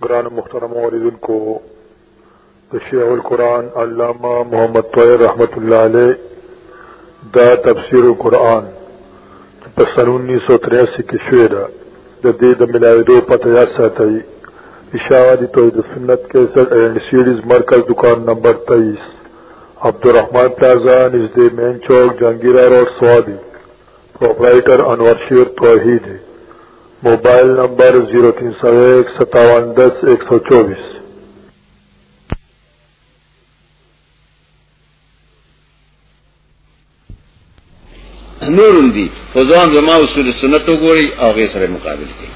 گران مخترم عوردن کو شیخ القرآن علامہ محمد طویر رحمت اللہ علیہ دا تفسیر القرآن پسن انیس سو تریاسی کی شعر د دې د ملاویدو پته یا ساتئ اشاعتی توحید سنت 61 اینڈ سیریز مرکز دکان نمبر 23 عبدالرحمن پلازا نزد مین چوک جنگیرہ روڈ سوابی پروپرائٹر انور شیر توحید موبائل نمبر 03015710124 نورم دي خو ځان زما اصول سنت وګوري او غي سره مقابل کوي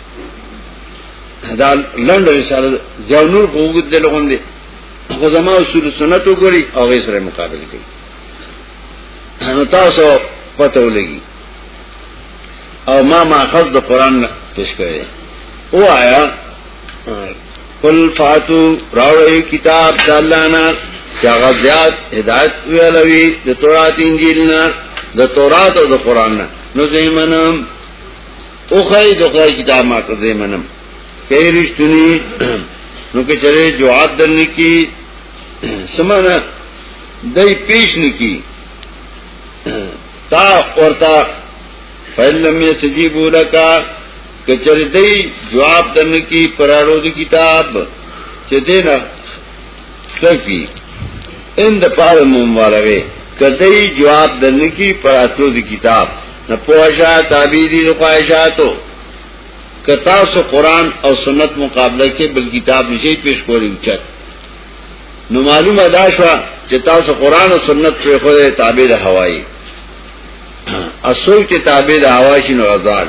دا لنډ رساله ځاو نور خو وګد له غون دي خو زما اصول سنت وګوري او غي سره مقابل کوي نو تاسو پته ولګي او ما ماخذ د قران پیش کړی او آیا قل فاتو راوی کتاب د الله نه چې هغه زیات هدایت ویلوي د تورات انجیل نه د تورات او د قران نه نو زمنم او خی د خدای کتاب ما ته زمنم کې رښتونی نو کې چره جواب درنې کی سمانه دای پیش نکی تا ورتا فیلم یسجیبو لکا کچر دی جواب دن کی پراړو دی کتاب چې دینا سکی ان د پاره ممبارغه کدی جواب دن کی پراتو دی کتاب نه پوښا تعبیری د خواهشاتو کتا سو قران او سنت مقابله کې بل کتاب نشي پیش کولی چت نو معلومه دا شو چې تاسو قران او سنت په خوده تابع د هوایی اصل کې تابع د هوا شنو ازال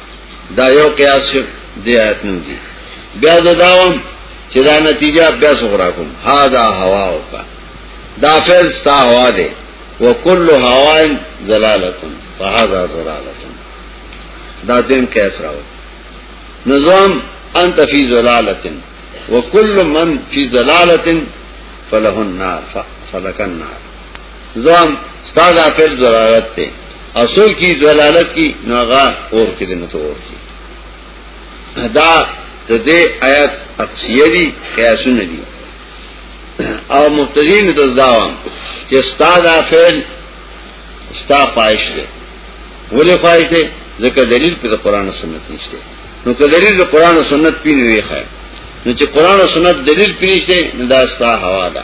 دا یو قیاس شو دی آیت نو دی بیا دا داوام چې دا نتیجه بیا سغرا کوم ها دا هوا او کا دا فعل ستا هوا دی وکل هواین زلالتن فهذا زلالتن دا دیم قیاس راو نظام انت فی زلالتن وکل من فی زلالتن فله النار فلک النار زوام ستاد آفر ضلالت تے او سوک چی ضلالت کی ناغا اور کی دن تو اور کی دا ته دې آیات اقصیه دي قیاسونه دي او مبتدین ته ځاوم چې استاد افعل استا پایش دي ولې پایش دي ځکه دلیل په قرآن او سنت نشته نو که دلیل په قرآن او سنت پینې وي خیر نو چې قرآن او سنت دلیل پینې نشته نو دا استا هوا ده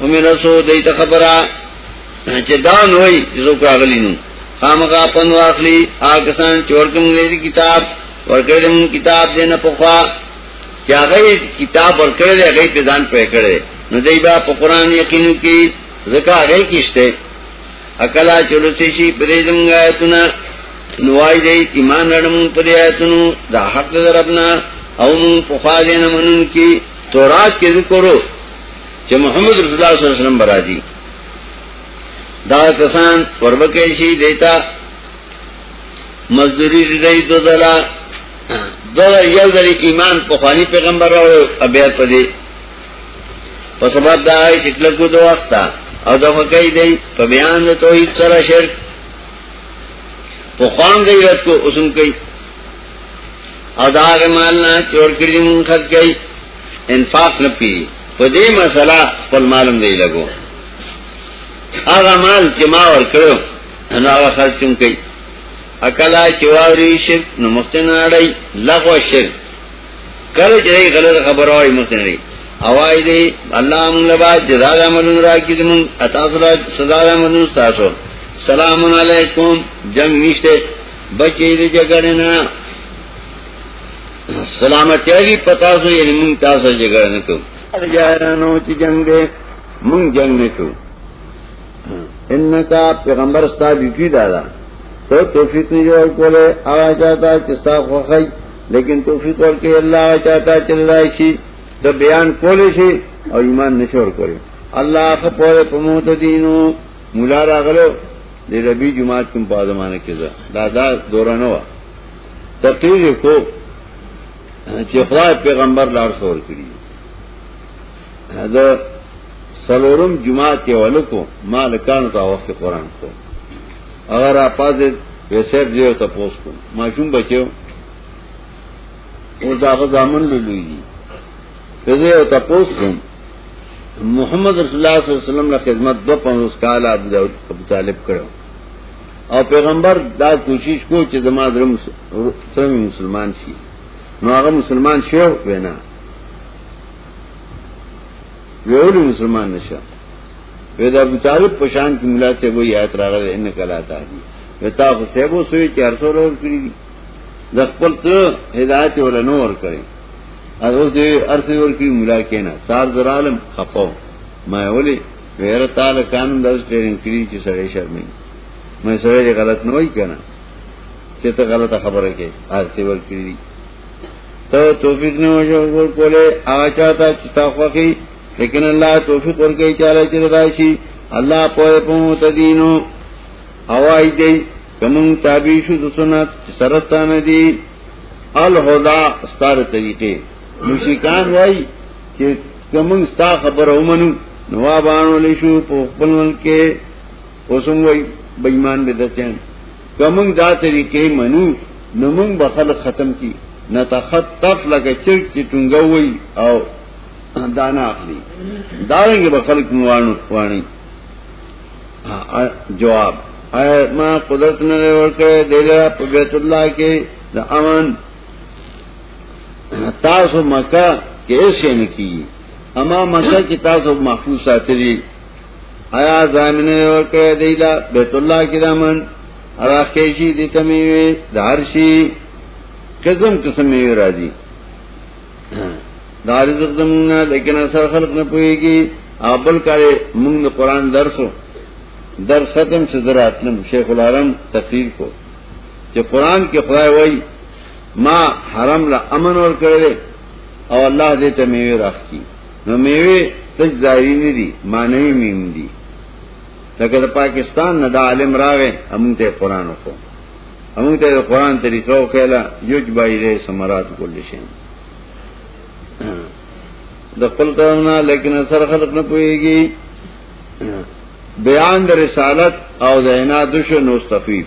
هم رسو دیت خبره چې دا نوې زو کاغلی نو خامغا پن واخلی آکسان چورکم لیدی کتاب ورکرم کتاب دینا پخوا چې هغه کتاب ورکړل هغه په ځان پرې کړل نو دای با په قران یقینو کې زکه هغه کیشته اکلا چلوسی شي پرې زمغه آیتونه نوای دې ایمان اړم پرې آیتونو دا حق دربنا او مون په خوا دې نه منون کې تورات کې ذکرو چې محمد رسول الله صلی الله علیه وسلم برازي دا کسان وربکه شي دیتا مزدوری دی دو دلا دو یو دلی ایمان په خواني پیغمبر او بیا په دې په سبب دا چې کلکو دوه وخت او دا کوي دی په بیان د توحید سره شرک په خوان دی رات کو اوسم کوي او دا غمال نه چور کړی مون خرج کوي انفاق نه پی په دې مسله خپل معلوم دی لګو هغه مال چې ما ور کړو نو هغه خرچوم کوي اکلا چې واوري شرک نو مختنه اړای لغو شرک کله چې غلط خبره وای مختنه اړای اوای دی الله موږ لبا جزا عملون راکی زمون عطا سره سزا عملون تاسو سلام علیکم جنگ نشته بچی دې جګړه نه سلامتی وی پتا سو یعنی مونږ تاسو جګړه نه کوو جارانو چې جنگ دې مونږ جنگ نه کوو انکا پیغمبر ستا ډیوټي دادا ته توفیق نه جوړ کوله اوا چاته چې ستا خوخی لیکن توفیق ورکړي الله چاته چې لای شي د بیان کولې شي او ایمان نشور کوي الله خپل په موت دینو مولا راغلو د ربی جمعه کوم په ځمانه کې دا دا دورانه و تقریر کو چې خدای پیغمبر لار سور کړی دا سلورم جمعه کې ولکو مالکان ته وخت قران کو اگر اپاز ویسر دیو ته پوس کو ماشوم بچو او دا غزامن لولوی دي فزه او ته پوس کو محمد رسول الله صلی الله علیه وسلم له خدمت 250 کال ابو طالب کړو او پیغمبر دا کوشش کو چې زما درم څنګه مسلمان شي نو هغه مسلمان شو وینا ویول مسلمان نشه وې دا ابو طالب په شان کې مولا سه وې آیت راغله ان کلا تا دي وتا خو سه وو سوې 400 ور کړی دي د خپل ته هدایت ول نو ور کړی او دې ارث ور کړی مولا کینا سار درالم خپاو ما ولي غیر تعالی قانون داس ټریننګ کړی چې سړی شرمې مې سړی غلط نه وای کنه چې ته غلطه خبره کې هر څه ور کړی ته توفیق نه وجه ور کوله آچا تا چې تا خوخي لیکن الله توفیق ور کوي چاله چې راشي الله په پمو تدینو اوای دی کوم تابع شو د سنت سرستانه دی الهدى ستاره طریقې مشکان وای چې کمنګ ستا خبر اومنو نوابانو لشو په خپل ملک کې اوسم وای بېمان به دچن کمنګ دا طریقې منو نو موږ به خلک ختم کی نتخطف لکه چرګ چې ټنګه وای او دانا اخلي دا رنګ به خلک موانو وانی جواب آیا ما قدرت نه ورکړې دله په بیت الله کې د امن تاسو مکه کې هیڅ نه کیږي اما مکه کې تاسو محفوظ ساتلی آیا ځامنه ورکړې دی لا بیت الله کې دامن ارا خېشي دې تمیوي دارشي قسم قسم یې راځي دار رزق دمونه لیکن اثر خلق نه پويږي ابل کړي موږ د قران درسو در ختم سے ذرا اتلم شیخ العالم تقریر کو کہ قرآن کے خدا وئی ما حرم لا امن ور کړل او الله دې ته میوه راخی نو میوه تج ظاهری نه دي مانوي میم دي لکه د پاکستان نه د عالم راغې امون ته قران وکړو امون ته قران طریقو کړه یوج بایره سمرات کول شي د خپل کارونه لیکن اثر خلق نه پويږي بیان د رسالت او د عنادش نو استفیب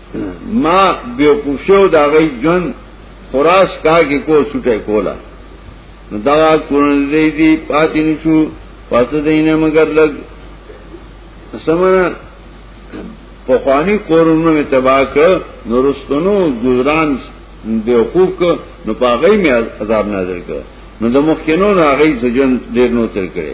ما بیوقوفیو دا غی جن خراس کا کی کو سوٹے کولا نو دا کورن دی دی پاتی نشو پاتا دینا مگر لگ سمنا پخوانی کورنو میں تباہ کر نو رستنو گزران بیوقوف کر نو پاغی میں عذاب نازل کر نو د مخکینو نه هغه سجن ډیر نو تر کړي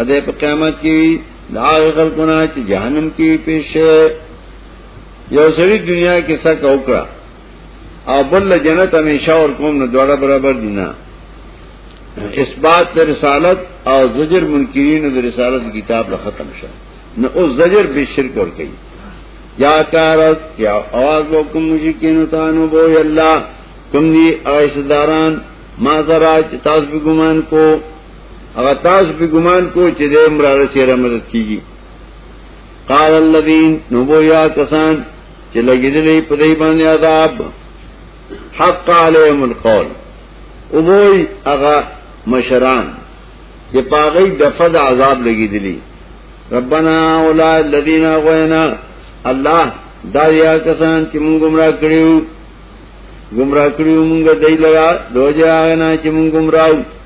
اده په قیامت کې وي دا خلکونه چې جهنم کې وي پیش یو سړي دنیا کې څه کوکړه او بل جنت همیشه اور کوم نه دوړه برابر دي نه اثبات رسالت او زجر منکرین د رسالت کتاب له ختم شه نو او زجر به شرک ور کوي یا کارت یا आवाज وکم مشکین تانو بو یلا کوم دی ایسداران ما زرا چې تاسو ګمان کو هغه تاسو په ګمان کو چې د امراله سره مدد کیږي قال الذين نبويا کسان چې لګیدلې په دې باندې عذاب حق عليهم القول او وای هغه مشران چې پاغي د فد عذاب لګیدلې ربنا اولا الذين غوینا الله دا یا کسان چې موږ گمراه کړیو گمراه کړیو موږ دای لرا دوجه هغه نه چې موږ گمراهو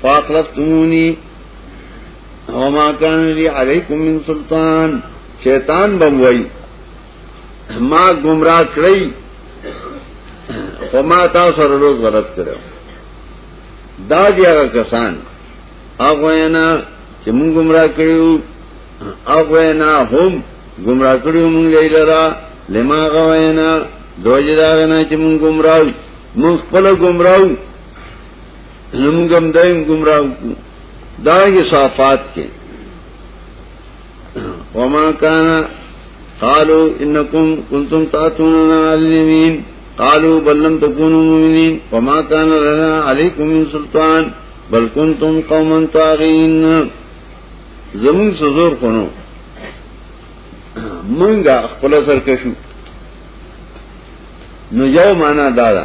فاخلفتمونی وما کان لی علیکم من سلطان شیطان بموئی ما گمراہ کړی خو ما تاسو سره روز غلط کړو دا دی هغه کسان هغه نه چې موږ گمراه کړیو هغه نه هم گمراه کړیو موږ لیلرا لما غوینا دوجه دا نه چې موږ گمراه موږ خپل گمراه نمگم دائم گمراہ کو دا یہ صافات کے وما کانا قالو انکم کنتم تاتوننا علمین قالو بل لم تکونو مومنین وما کانا لنا علیکم من سلطان بل کنتم قوما تاغین زمون سزور کنو منگا خپل سرکشو نو یو معنا دارا دا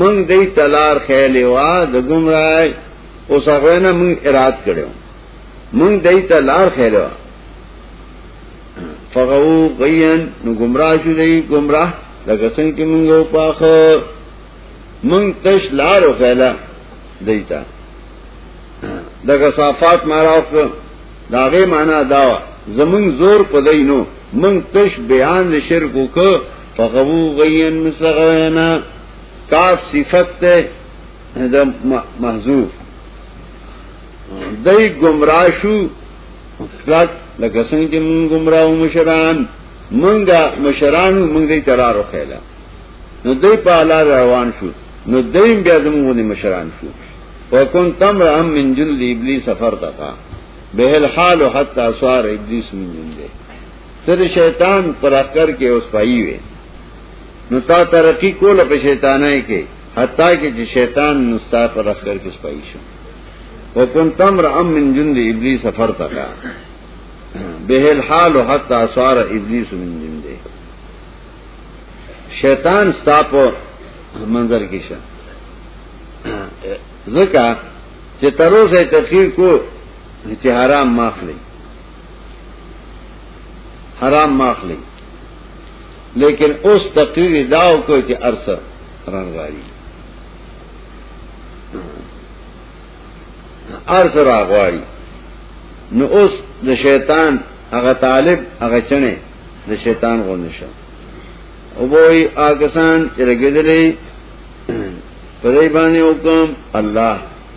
منگ دی تلار خیلی وا دا گم رای او ساقوینا منگ اراد کرده منگ دی تلار خیلی وا فغو غین نو گمراه شو دی گمراه لکه څنګه چې موږ او پاخه موږ تش لار او خیلا دیتا دغه صفات ماراو داغه معنا دا زمون زور پدای نو موږ تش بیان شرک وکړو فغبو غین مسغینا کاف صفت ته دا محذوف دای گمراه شو خلاص لکه څنګه چې مونږ گمراه مشران مونږه مشران مونږ دې ترارو خیلا نو دې په اعلی روان شو نو دې بیا زموږ مشران شو وکون تم رحم من جلد ابلیس فرتقا به الحال حتا سوار ابلیس من جلد ته د شیطان پر اخر کې اوس پایي وي نو تا ترقی کوله په شیطانای کې حتی کې چې شیطان نستا پر اخر کې سپایي شو وكنت امرا من جند ابلیس فرتقا به الحال حتى صار ابلیس من جند شیطان ستا په منظر کې شه ځکه چې تر اوسه تفسیر کو چې حرام ماخلي حرام ماخ لیں لیکن اس تقریر داؤ کو کہ ارس رنگاری ارس راغواری نو اس د شیطان هغه طالب هغه چنه د شیطان غونشه او وای آکسان چې رګدلې پرې باندې حکم الله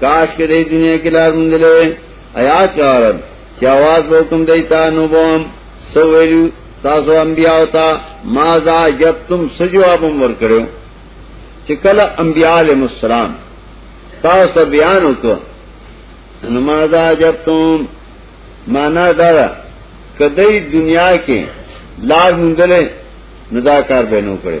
کاش کې د دنیا کې لار مونږ له آیات کارن چې आवाज وکم دیتا نو بوم سو ویلو تاسو انبیاء او تا ما ذا جب تم سجواب ور کړو چې کله انبیاء علیهم السلام تاسو بیان وکړو نو ما ذا جب تم معنا دا کدی دنیا کې لار مونږ له ندا کار بینو کړو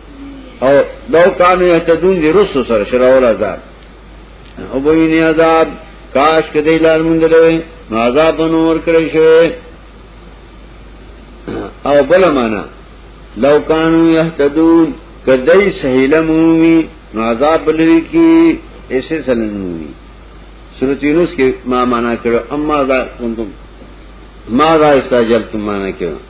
او لو کانو یهتدون دی رسو سره شراول عذاب او بوینی عذاب کاش کدی لار مونږ لوي نو عذاب نور کړی شوی او بل معنا لو کانو یهتدون کدی سهیل مومی نو عذاب لوي کی ایسے سلن مومی سورۃ یونس کې ما معنا کړو اما ذا کنتم ما ذا استاجلتم معنا کړو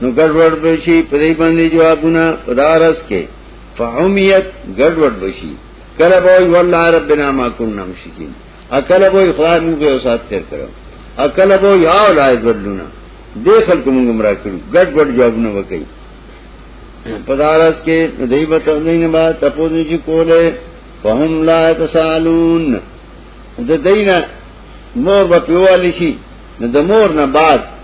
نو ګډوډ بشي په دې باندې جوابونه پدارس کې فهمیت ګډوډ بشي کله به وي والله ربنا ما كنا مشرکین اکل به وي خدای موږ یو سات تیر کړو اکل به وي او لای بدلونه دې خلک موږ گمراه کړو ګډوډ جوابونه وکړي پدارس کې دې به تر دې نه بعد تاسو نه چې کوله فهم لا تسالون د دینه مور به پیوالی شي د مور نه بعد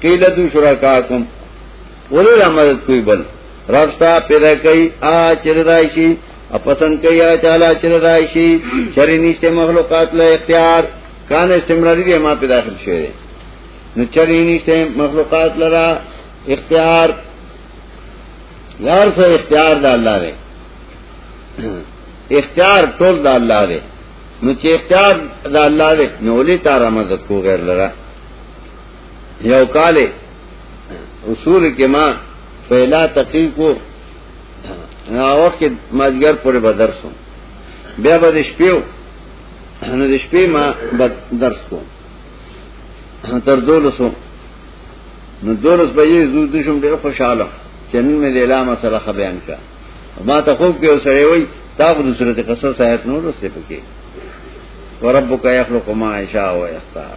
کیلا تو شرا کا کم بولے را مدد کوئی بل رستا پیدا کئی آ چر رائشی اور پسند کئی آ چالا چر رائشی شری نیچے مخلوقات لے اختیار کان سمراری دے ماں پیدا کر شعر نہ چری نیچے مخلوقات لڑا اختیار یار سو اختیار دا اللہ رے اختیار ٹول دا اللہ رے نو چې اختیار د الله دې نو لې تارا مدد کو غیر لره یو کال اصول کې ما پہلا تقریر کو ناوخ کې مازګر پورې به درس وم بیا به د شپې نو د شپې ما به درس کوم تر دولسو نو دولس به یې زو د شم ډېر خوشاله چې نن مې د اله مسله بیان کړه ما ته خوب کې وسړې وای تا په صورت قصص آیت نور څه پکې وربک یخلق ما یشاء و یختار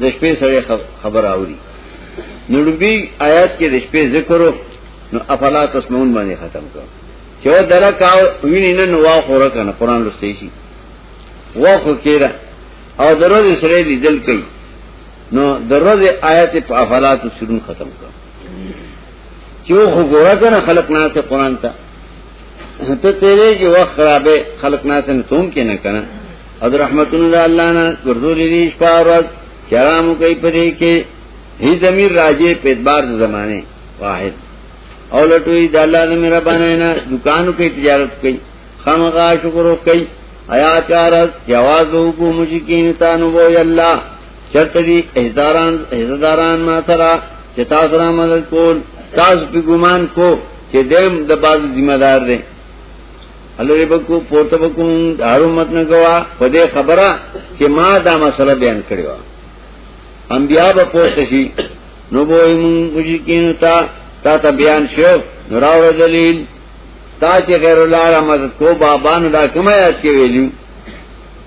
د شپې سره خبر اوري نو لوبي آیات کې د شپې ذکر نو افلا تسمعون باندې ختم کړ چې و درک او ویني نه نو واخو را کنه قران لسته شي واخو کېره او دروځ سره لیدل کوي نو دروځ آیات په افلا تسمعون ختم کړ چې و خو ګوره کنه خلق نه ته قران ته ته تیرې کې وخت خرابې خلق نه ته نوم کې نه کنه حضرت رحمتون دا اللہ نا گردو لیدی شپا ورد چرامو کئی پدے کے ہی زمیر راجے پیدبار دا زمانے واحد او لٹوئی دا اللہ دا میرا بانائینا دکانو کئی تجارت کئی خامقا شکرو کئی آیات کا رد جواز بہو کو مشکین تانو بو یا اللہ چرت دی احضاران احضاران ما سرا چتا سرا مدد کول تاس پی گمان کو چی دیم دا بعض ذمہ دار دیں الله یې بکو پورته بکو دارو مت نه غوا په دې خبره چې ما دا مسله بیان کړی و انبیا به پورته شي نو به موږ مشکین تا تا ته بیان شو نو راوړ دلیل تا چې غیر الله را مدد کو بابا نو دا کومه یاد کې ویلو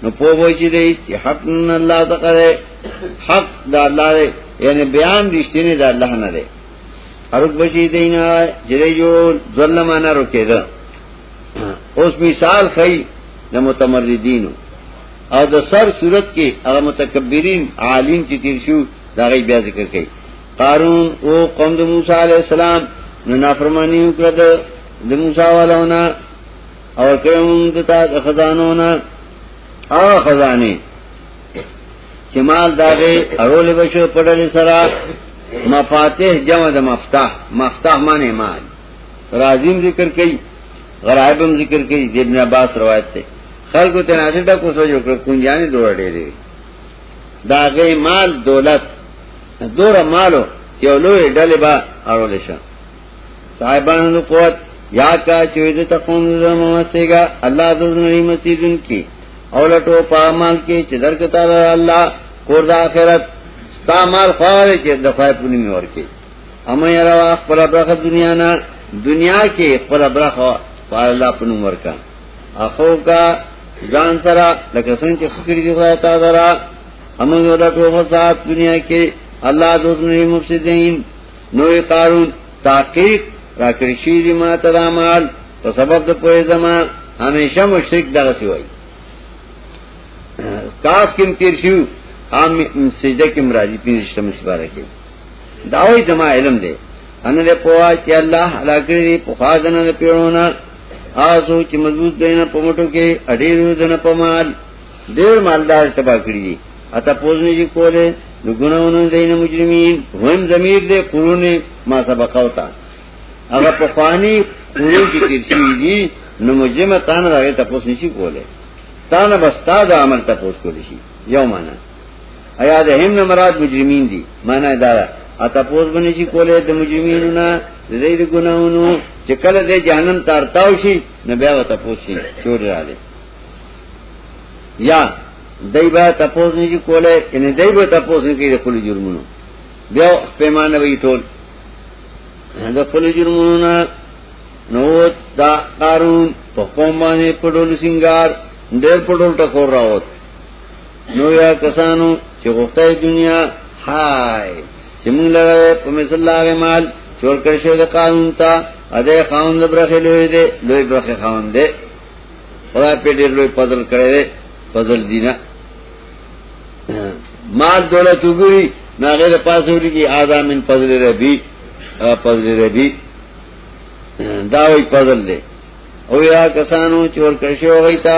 نو په وای چې دی چې حق نه الله تقره حق دا الله دی یعنی بیان رښتینی دا الله نه دی ارګ بچی دینه چې جو ظلمانه روکې ده اوس مثال خی د متمردینو او د سر صورت کې هغه متکبرین عالم چې تیر شو دا غي بیا ذکر کړي قارون او قوم د موسی علی السلام نو نافرمانی وکړه د موسی والونه او کوم د تا خزانو نه او خزانه چې مال داغه اړول بشو پړل سره مفاتيح جمع د مفتاح مفتاح معنی مال رازیم ذکر کئی غرائبم ذکر کئی دی ابن عباس روایت تے خلق و تناظر ڈا کوسا جو کر کنجانی دورا دے دے دا غی مال دولت دورا مالو یو لوی ڈل با اڑو لشا صاحبان دو قوت یاد کا چوید تقوم دو ممسے گا اللہ دو نری مسید ان کی اولٹو پا مال کی چی درکتا اللہ کور دا آخرت ستا مال خواہ رے چی دفاع پونی میں ورکی اما یروا خپل برخه دنیا نه دنیا کې خپل برخه په الله په نوم ورکا اخو کا ځان سره لکه څنګه چې فکر دی خدای تعالی سره اما یو د ټول ذات دنیا کې الله دوزنی مفسدین نوې قارون تحقیق راکړی شي دی ما ترامال په سبب د پوهې زما همیشه مشرک دغه سی وای کاف کم تیر شو عام سجده کم راځي پینځه مشبره کې داوی زما علم دی ان دې پوا چې الله علاکړي دې په خاصنه نه پیړونه آسو چې مضبوط دینه په موټو کې اډیرو دنه په مال ډیر مالدار تبا کړی دي اته پوزنی چې کوله نو ګناونه دینه مجرمین هم ضمیر دې قرون ما سبق اوتا هغه په فانی قرون کې ترشي دي نو مجرمه تانه راغی ته پوزنی شي کوله تانه بس تا د عمل ته پوز کولی شي یو معنا ایا د هم نه مراد مجرمین دي معنی دا ده اته پوز باندې چې کولې د مجرمینو نه د دې د ګناونو چې کله د جهنم تارتاو شي نو بیا وته پوز شي چور راځي یا دای با تپوز نه چې کولې ان دای به تپوز نه کوي د خپل جرمونو بیا پیمانه وی ټول د خپل جرمونو نه نو دا قارون په قوم باندې پډول سنگار ډېر پډول ټکور راوت نو یا کسانو چې غوښتای دنیا هاي چې موږ لره په مثال لاغه مال چور کړ شو د قانون ته اده قانون لبرخه لوی دی لوی برخه قانون دی خدای په ډېر لوی فضل کړی دی فضل دینه مال دولت وګوري ناغه د پاسه ورګي اعظم من فضل ربي فضل ربي دا وی فضل دی او یا کسانو چور کړ شو غیتا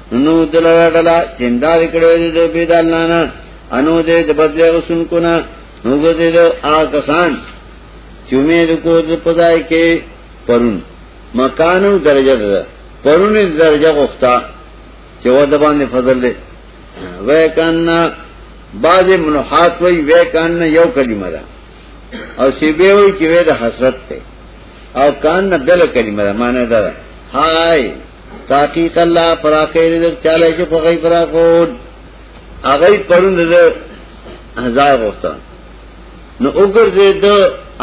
نو دلاره ډلا چندار کړو دې د بيد الله نه انو دې د بدله وسن کو نه نو دې د آ کسان چې امید کو د پدای کې پرون مکانو درجه ده پرون درجه غوښتا چې و د باندې فضل دې وې کنا بعض منحات وی وې کنا یو کلمه ده او سی به وی چې وې د حسرت ته او کان نه بل کلمه ده معنی ده هاي تحقیق الله پراخه رزق چاله چې په غي پراخول هغه پرون ده هزار وخته نو وګرځي د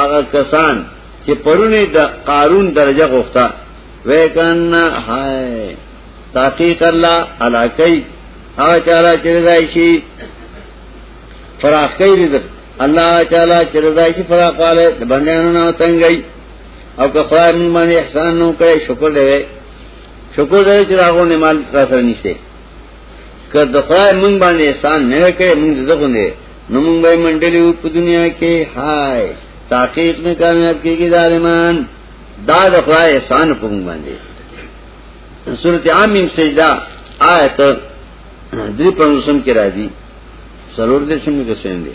هغه کسان چې پرونه د قارون درجه غوښته وکن هاي تحقیق الله علاکی هغه چاله چې راځي شي فراخ کوي رزق الله تعالی چې راځي فراخ والے بندیانو نه تنګي او که خدای موږ باندې احسان نو کړی شکر دی شکر دی چې هغه نه مال را سره نشته که د خدای موږ باندې احسان نه کړی موږ زغو نه نو موږ به منډلې په دنیا کې هاي تحقیق نه کامیاب کیږي ظالمان دا د خدای احسان په موږ باندې سورۃ عامیم سجدہ آیت درې پنځم کې راځي سرور دې څنګه څنګه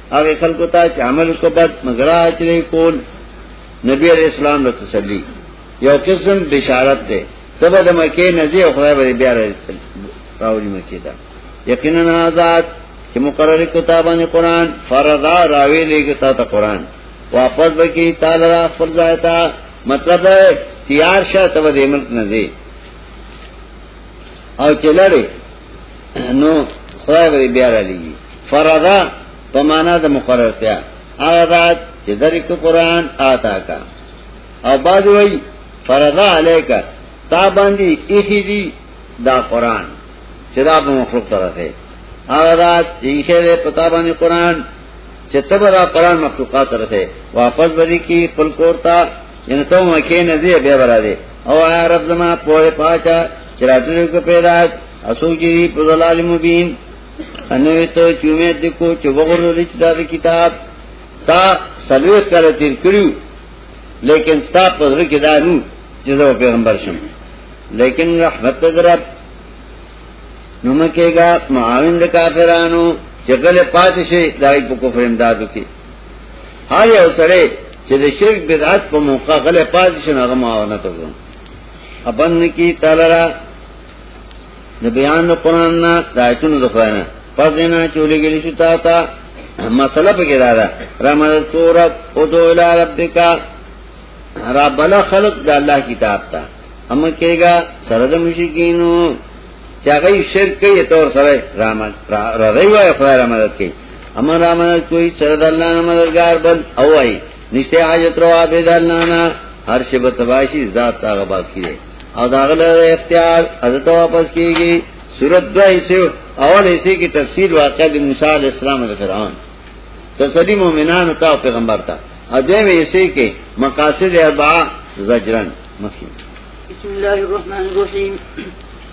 هغه خلکو ته چې عمل کو بد مگر اچري کول نبی عليه السلام له تسلی یو قسم بشارت ده تبه د مکه نزی او خدای به بیا راوړي مکه ته یقینا آزاد چې مقرره کتابانه قران فرضا راوي لګي تا ته قران واپس بکی تعالی را فرض آیتا مطلب ده تیار شه تبه د ملک نزی او چلړې نو خدای به بیا را لګي فرضا په معنا د مقررتیا هغه ذات چې درک قرآن آتا کا او باز وی فرضا علیکا تا باندې ایخی دی دا قرآن چې دا په مخلوق طرفه هغه ذات چې ایخی په تا باندې قرآن چې تبرا قرآن مخلوقات طرفه واپس بری کی خپل کورتا ان ته مکه نه دی به برا دی او رب زما په پاچا چراتو دې کو پیدا اسو جی په ظلال مبین انوی ته چومه دې کو چې وګورل چې دا کتاب تا سلوه کړه تیر کړو لیکن ستا په ځل کې دا نو چې زه پیغمبر شم لیکن رحمت درب نو مکه گا معاون د کافرانو چې غل پاتې شي دای په کفر امدادو کې هر یو سره چې د شرک بدعت په موقع غل پاتې شي هغه معاونت وکړي ابن کی تعالی را د بیان قرآن نه د آیتونو د خدای نه پس دینا چولې ګلی شو تا تا مسله پکې را ده رحمت تور او دو الی ربک رب لا خلق د الله کتاب تا هم کېګا سره د مشکینو چاغی شرک کوي تور سره رحمت را دی وای خدای رحمت کوي امر رحمت کوي سره د الله نه مددگار بل او وای نشته حاجت روا به دلانا هر شی به تباشی ذات هغه باقی دی او داغل اختیار حضرت واپس کیږي صورت دو ایسے اول ایسے کی تفصیل واقع دی موسیٰ علیہ السلام علیہ فرعون تسلی مومنان تا و پیغمبر تا ادویم ایسے کی مقاصد اربعہ زجرن مخیم بسم اللہ الرحمن الرحیم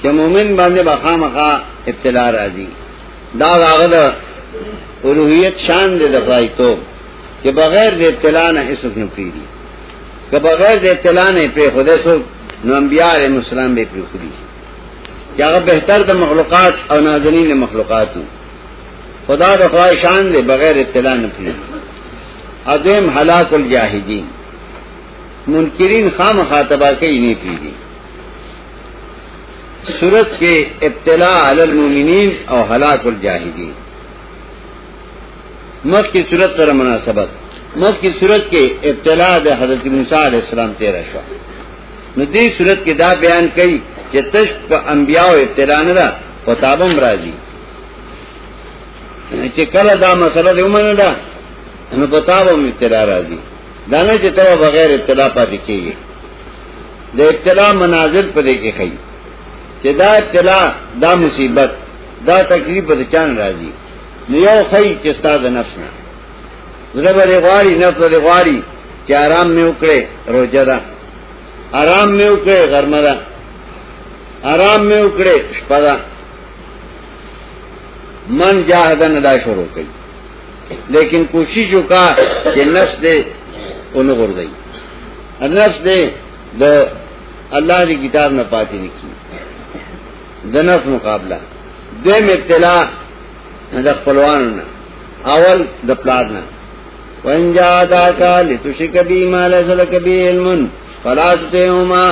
چې مؤمن باندې بخامخه ابتلا راځي دا هغه د اولوہیت شان دې د خدای ته چې بغیر د ابتلا نه هیڅ نه پیږي که بغیر د ابتلا نه په خدای سو نو انبیاء علیهم السلام به پیږي خدي چې هغه بهتر د مخلوقات او نازنین د مخلوقاتو خدا د خدای شان دې بغیر ابتلا نه پیږي اذم هلاك الجاهدین منکرین خامخاتبه کوي نه پیږي صورت کې ابتلا علی المؤمنین او هلاك الجاهدین مخ کی صورت سره مناسبت مخ کی صورت کې ابتلا د حضرت موسی علی السلام تیر شو نو دې صورت کې دا بیان کړي چې تش په انبیاو ابتلا نه ده په تابم راځي چې کله دا مسله دی ومنه ده نو په تابم ابتلا راځي دا نه چې ته بغیر ابتلا پاتې کیږي د ابتلا مناظر په دې کې خي چې دا ابتلا دا مصیبت دا تکلیف په چان راځي نو یو خي چې ستاسو نفس نه زړه باندې غواړي نفس باندې غواړي چې آرام مې وکړي روزه ده آرام مې وکړي غرمه ده آرام مې وکړي شپه ده من جاهدن دا شروع کړي لیکن کوشش وکا چې نفس دې اونو ورځي نفس دې د الله دی کتاب نه پاتې نکی د نفس مقابله دیم ابتلا د خپلوان نه اول د پلار نه وان جاءتا قال تشک بی ما ليس لك به علم فلا تطعهما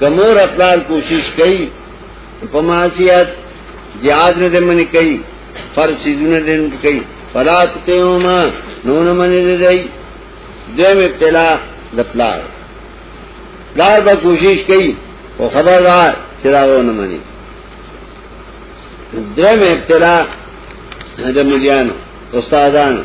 کمور خپل کوشش کوي په معصیت جهاد نه دمنې کوي فرض سيزونه دې نه کوي فلات ته ما نو نه منې دی دیم ابتلا د پلار پلار به کوشش کوي او خبردار چې دا و نه مني دیم ابتلا د مليانو استادانو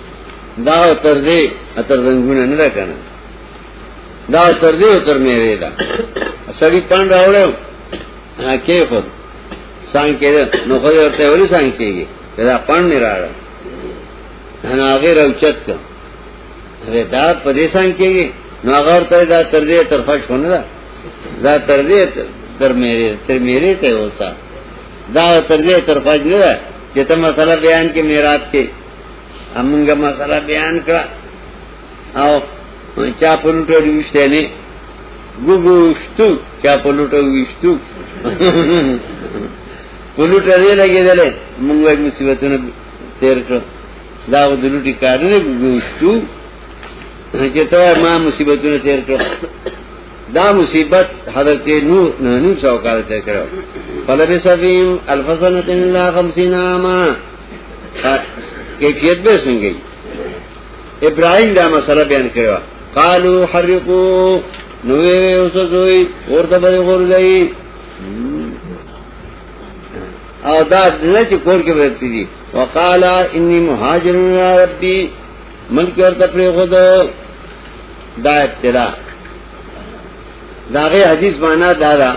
دا تر دې اتر رنگونه نه راکنه دا تر دې اتر مې ری دا سړی پان راوړو کې خو څنګه کې نو خو ورته ولې څنګه کېږي دا پان نه راړ نه هغه راوچت کړ دا دا په دې څنګه کېږي نو هغه ته دا تر دې تر فرش ونه دا دا تر دې تر مې تر مې ری ته وتا دا تر دې تر فرش نه چې ته مسله بیان کې میرات کې امنګه مسله بیان کړه او چا په لټو وشته نه ګوګو شتو چا په لټو وشتو په لټو دې لګیدل موږ یې مصیبتونه تیر کړ دا د لټي کار نه ګوګو شتو چې ته ما مصیبتونه تیر کړ دا مصیبت حضرت نوح نوح سو کال تیر کړو فلبسفیم الفسنتن لا خمسین آمان کیفیت به څنګه ابراهيم دا مسله بیان کړو قالو حرقو نو اوس دوی ورته به ورځي او دا دنه چې کور کې ورته دي وقالا اني مهاجر ربي ملک ورته پرې خود دا ابتلا داغه حدیث معنا دا دا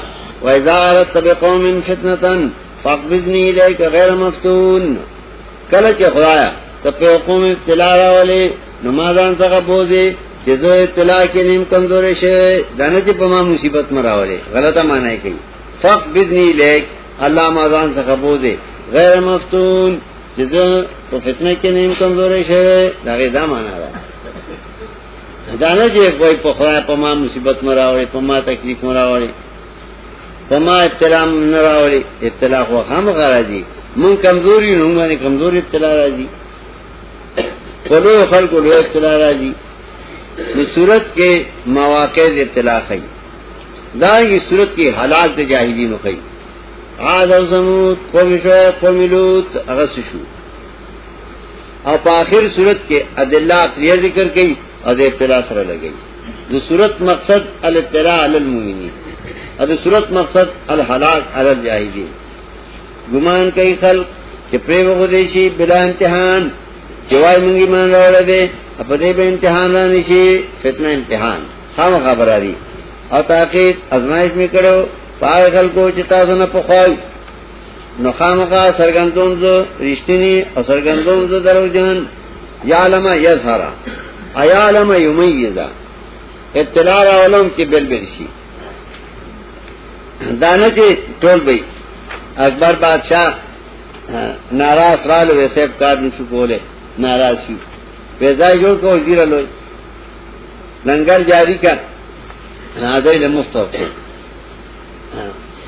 وایذا رتب قوم فتنه فقبضنی الیک غیر مفتون کله چې خدایا ته په قوم ابتلا راولې نمازان څخه بوزي چې زه ابتلا کې نیم کمزورې شي دنه چې په ما مصیبت مراولې غلطه معنی کوي فقبضنی الیک الله مازان څخه بوزي غیر مفتون چې زه په فتنه کې نیم کمزورې شي دا غي دا معنی ده دانه چې کوئی په خدای په ما مصیبت مراولې په ما تکلیف مراولې پما ابتلا نه راولي ابتلا خو هم غره دي مون کمزوري نه باندې کمزوري ابتلا راځي کله خلکو له ابتلا راځي نو صورت کې مواقع د ابتلا خي دا یي صورت کې حالات د جاهلینو خي عاد او زمود قوم شو قوم لوط هغه شو او په اخر صورت کې ادله عقلیه ذکر کړي او د ابتلا سره لګي د صورت مقصد الاطلاع علی المؤمنین او د صورت مقصد الهلاك علی الجاهلین ګمان کوي خلق چې پرې وغو دي شي بلا امتحان چې وای مونږ ایمان راوړل دي په دې به امتحان را نشي فتنه امتحان خام خبره دي او تاکي ازمایش میکړو پای خلکو چې تاسو نه پخوای نو خامخا سرګندون زو رښتینی او سرګندون زو درو جن یعلم یظهرا ایعلم یمیزا اطلاع علم کې بل بل شي دانه چې ټول به اکبر بادشاہ ناراض رالو وسیب کار نشو کوله ناراض شو وځای جوړ کو وزیر لوی لنګر جاری کړ نازل مفتوح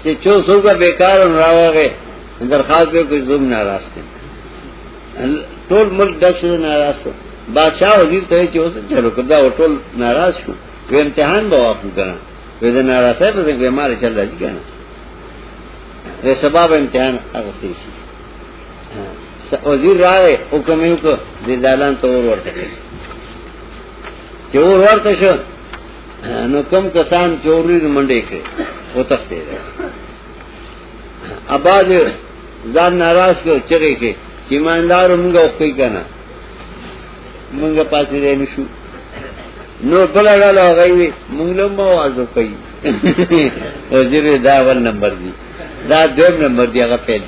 چې چو څوک بیکار راوغه درخواست به کوئی زوم ناراض کړي ټول ملک د څه ناراض شو بادشاہ وزیر ته چې اوس چلو کدا ټول ناراض شو په امتحان به واپو کړه په دې ناراضه په دې بیمار چل راځي کنه په سبب امتحان اغستې شي وزیر راغی حکم یې وکړ د دالان تور ورته چې ور ورته شو نو کم کسان چوری منډې کې او تختې ده اباز ځان ناراض کو چغې کې چې ایماندار موږ وکړي کنه موږ پاتې دی نشو نو بل غلا غوي موږ له مو وازو کوي وزیر دا ول نمبر دی دا دویم نمبر دی هغه پیل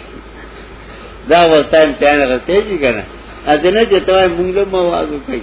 دا وستان چانه غته دي کنه اذن چې ته موږ له مو وازو کوي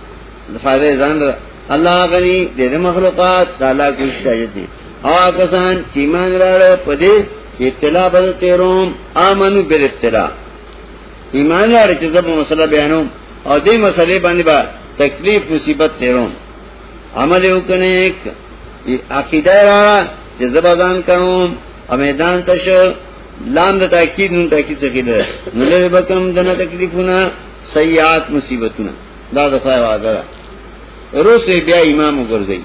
فائدہ ځان را الله غني د مخلوقات د الله کې شته دي او کسان چې ایمان راړو په دې چې ابتلا بد تیروم امنو بل ابتلا ایمان راړي چې زموږ مسله بیانوم او دې مسلې باندې با تکلیف مصیبت تیروم عمل وکنه یک عقیده را چې زبردان کوم او میدان تش لام د تاکید نو تاکید څخه ده نو له بکم دنه تکلیفونه سیئات مصیبتونه دا د خدای وعده ده روسه بیا امام وګرځي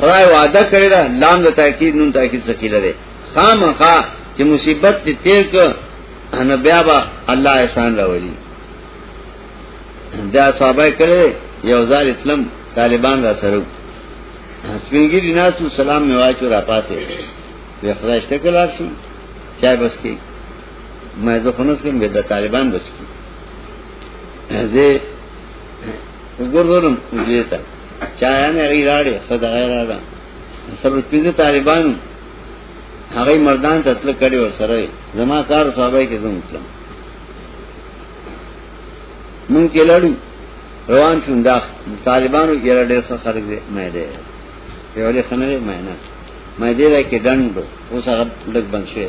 خدای وعده کړی دا لام د تاکید نون تاکید ثقيله ده خامخا چې مصیبت دې تیر ک ان بیا با الله احسان راولي دا صحابه کړي یو ځل اسلام طالبان را سره سپینګری ناسو سلام میواچو را پاتې وی خدای شته کلار شي چای بس کې ما زه خنوس کوم د طالبان بچ کی زه وګورم دې ته چا نه غی راړې خدا غیر راړه سب پینځه طالبان هغه مردان ته تل کړي ور سره زما کار صاحبای کې زم تلم مونږ کې لړو روان شوم دا طالبانو کې را ډېر څه خرج دی مې ده یو لري خنره مې نه مې دې راکې ډنډ اوس هغه لګ بند شوی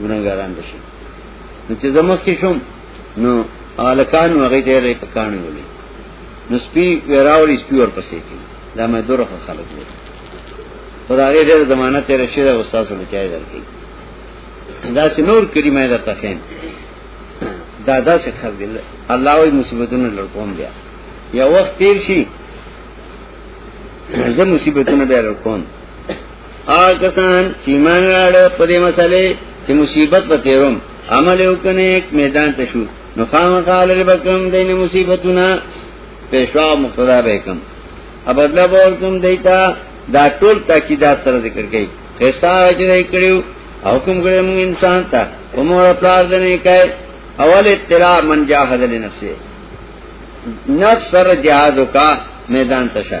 ګناګاران دي شي نو چې زموږ کې شوم نو الکان هغه ته لري پکانو ولي نو سپي وراوري سپي ور پسې کی دا مې دوره خلک دي خدای دې زمانہ تیر شي دا استاد له چای درکې دا سنور کړي مې درته خیم دا دا څه خبر دی الله وي مصیبتونه لړکوم بیا یو وخت تیر شي زه مصیبتونه بیا لړکوم آ کسان چې ایمان راړ په دې مسلې چې مصیبت به تیروم عمل وکنه یک میدان ته شو نو خامخا لري بکم دینه مصیبتونه پیشوا مقتدا به کم ابدلا بول کوم دیتا دا ټول تاکیدات سره ذکر کړي خستا اجرې کړیو او کوم ګړې موږ انسان ته کومور پلاز نه کوي اول اطلاع من جاهد لنفسه نفس سره جهاد کا میدان تشه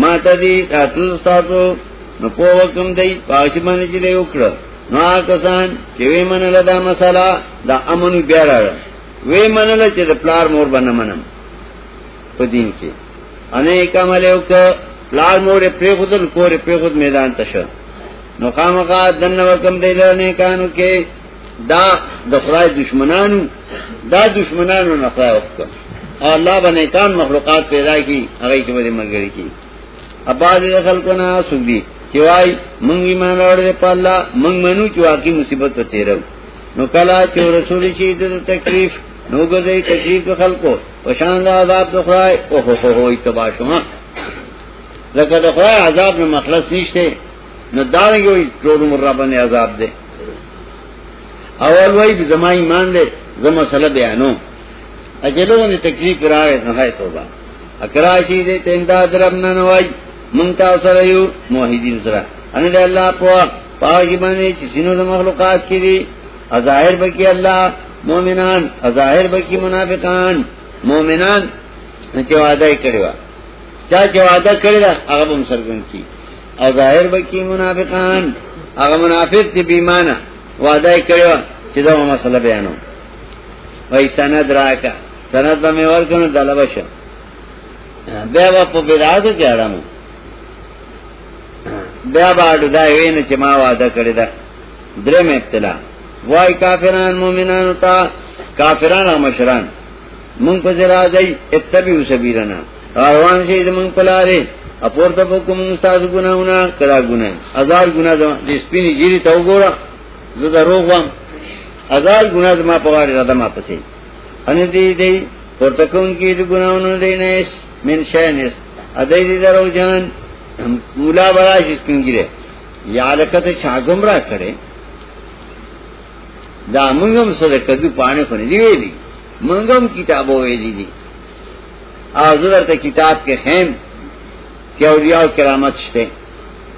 ما ته دې تاسو تاسو نو په وکم دی پاش باندې چې دی وکړه نو کسان چې وی منل دا مساله دا امن بیا راړ وی منل چې د پلار مور باندې منم په دین کې انې کمل یو ک پلار مور په خودل کور په خود میدان ته شو نو خامخا دنه وکم دی لرنه کانو کې دا د خدای دشمنانو دا دشمنانو نه خدای وکړه او الله باندې کان مخلوقات پیدا کی هغه کې باندې مرګري کی اباز خلکو نه سګدي چې وای مونږ ایمان راوړل په الله مونږ منو چې واقعي مصیبت ته تیرو نو کلا چې رسول شي د تکلیف نو ګرځي تکلیف خلکو په شان د عذاب د خدای او هو هو هو اتباع شوه لکه د خدای عذاب نه مخلص نشته نو دا یو ټول مر باندې عذاب ده اول وای زما ایمان ده زما سره بیانو اجلو باندې تکلیف راغی نو هاي توبه اکرا شي دې تندا درم نه نوای مونږ تاسو سره یو موحدین سره ان دې الله په پاګی باندې چې سينو د مخلوقات کې دي ظاهر بکی الله مؤمنان ظاهر بکی منافقان مؤمنان چې وعده کړو چا چې وعده کړل هغه هم سرګن کی او ظاهر بکی منافقان هغه منافق چې بیمانه وعده کړو چې دا مسله بیانو وای سند راکا سند به مې ورکنو دلب شم بیا به په بدعاتو کې اړم بیا به اډو دا وین چې ما وعده کړی دا درم ابتلا وای کافران مومنان تا کافران او مشران مونږ په زرا ځای اتبعو سبیلنا روان شي زمونږ په لارې اپورته په کوم استاد ګناونه کړه ګناه هزار ګناه دې سپینې جیری ته وګوره زه دروغ وم ازال ګناه زما په غاړه راځه ما پسې ان دې دې ورته کوم کې د ګناونو دې نه اس من شینس ا دې دې درو جان مولا براش څنګه یا لکت چا گمرا کړي دا منګم سره کدو پانه خو نه دی ویلي منګم کتابو ویلي دي او زه درته کتاب کې هم چې اولیاء کرامت شته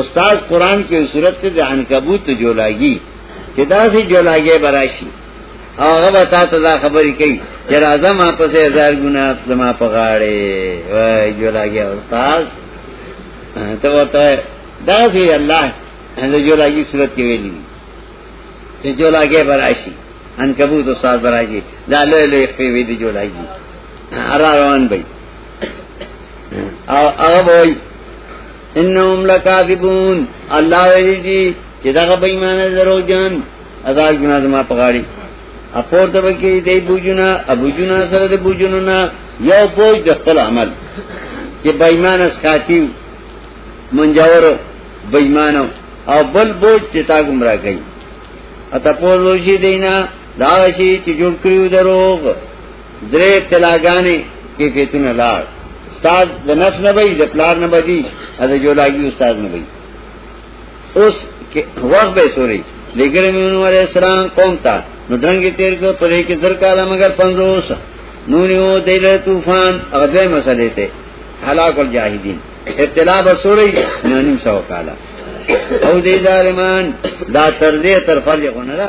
استاد قران کې صورت ته د عنکبوت جولاګي چې دا سي جولاګي براشي او هغه تا ته دا خبرې کوي چې راځه ما په هزار ګنا زما په غاړې وای جولاګي استاد ته وته دا سي الله د جولاګي صورت کې ویلي چې جولاګي براشي عنکبوت استاد براشي دا له له خپل وی دي جولاګي ارا روان بھائی او هغه وای انهم لکاذبون الله ویلی دي چې دا به ایمان درو جان ادا ګنا زما پغاړي اپور ته بکی دی بوجونا ابوجونا سره دی بوجونو نا یو پوج د خپل عمل چې بېمان اس خاتیو منجور بېمان او بل بوج چې تا گمراه کړي اته پوز وشي دینا دا شي چې جوړ کړیو دروغ درې تلاګانې کې فیتونه لار استاد د نفس نه وای د پلار نه بدی د جولاګي استاد نه وای اوس کې وخت به سوري لګر میونو علی السلام قوم ته نو درنګي تیر کو پرې کې در کاله مگر 50 نو نیو دیل طوفان هغه دوی مسلې ته هلاک الجاهدین ابتلا به سوري نو نیم سو کاله او دې ظالمان دا تر دې تر فرض غونه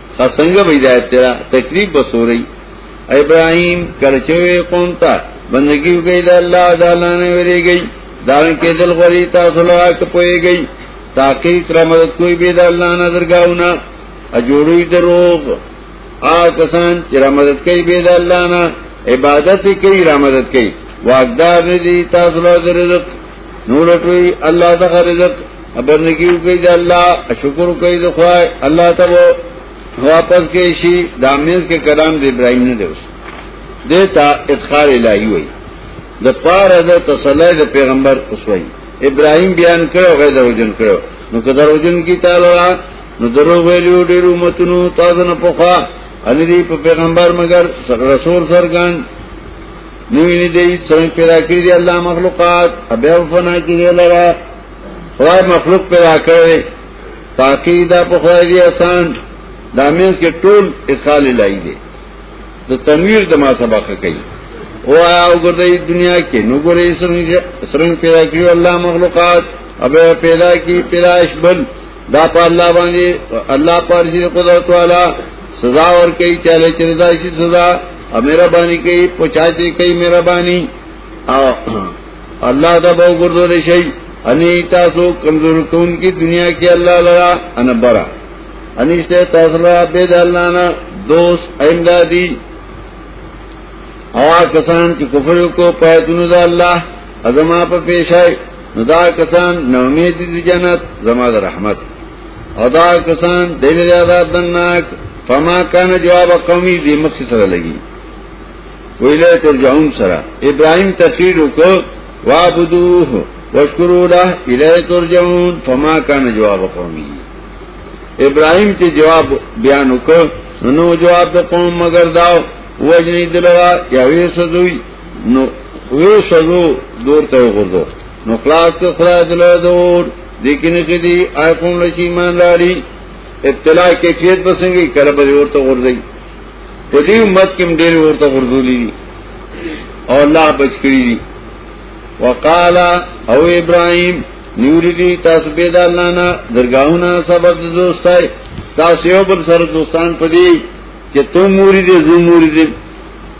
خسنګ به ہدایت تیرا تکلیف بسوري ابراهيم کله چې قوم ته بندگی وکړي د الله د الله نه ویریږي دا کې دل غوري تاسو له حق پويږي تاکي کرامت کوئی به د الله نه درگاونه اجوړي دروغ آ کسان چې رحمت کوي به د الله نه عبادت کوي رحمت کوي واغدار دي تاسو له رزق نو لټوي الله د رزق خبر نکیو کوي د الله شکر کوي د خوای الله ته واپس کې شي د امینس کې کلام د ابراهیم نه دی اوس دتا ادخال الهی وای د پاره د تسلی د پیغمبر اوسوي ابراهیم بیان کړو غیر دروجن کړو نو که دروجن کی تعالی نو درو ویلو ډیرو متنو تاسو نه پوخا ان دې په پیغمبر مگر رسول سرګان نوینی دی څنګه پیدا کړی دی الله مخلوقات ابیا فنا کړی لرا خدای مخلوق پیدا کړی تاکي دا په خدای دی آسان دا مینس کې ټول اصال لای دی د تنویر د ما سبق کوي او او ګرځي دنیا کې نو ګرځي سرنګ سرنګ پیدا کړی الله مخلوقات ابیا پیدا کی پیدائش بل دا په الله باندې الله پر دې قدرت والا سزا ور کوي چاله چې دا شي سزا او مهرباني کوي پچا چې کوي مهرباني او الله دا به ګردول شي اني تاسو کمزور کون کی دنیا کې الله لرا ان برا انشته تاسو لا به د الله نه دوست امدادي او کسان چې کفر کو پاتونو د الله ازما په پیشای نو دا کسان نو امید دي جنت زما د رحمت او دا کسان دل له عذاب دناک فما کان جواب قومي دې مخ سره لګي ویله ترجعون سره ابراهيم تفسیر وکړ وعبدوه واشکروا له الیه ترجعون فما کان جواب قومي ابراهيم ته جواب بیان وکړ نو جواب د قوم مگر داو وجنی دلوا یاوی سدوی نو وې شلو دور ته غوړو نو خلاص کو خدای دل دور دیکنه کې دی آی قوم له ایمان لري ابتلا کیفیت بسنګي کله به ورته غوړځي په دې امت کې ډېر ورته غوړځولې دي او الله بچ کړی دي وقال او ابراهيم نوری دی تاسو بيد الله نه درگاہونه سبب دوستای تاسو یو بل سره دوستان پدی چې تو موري دې زو موري دې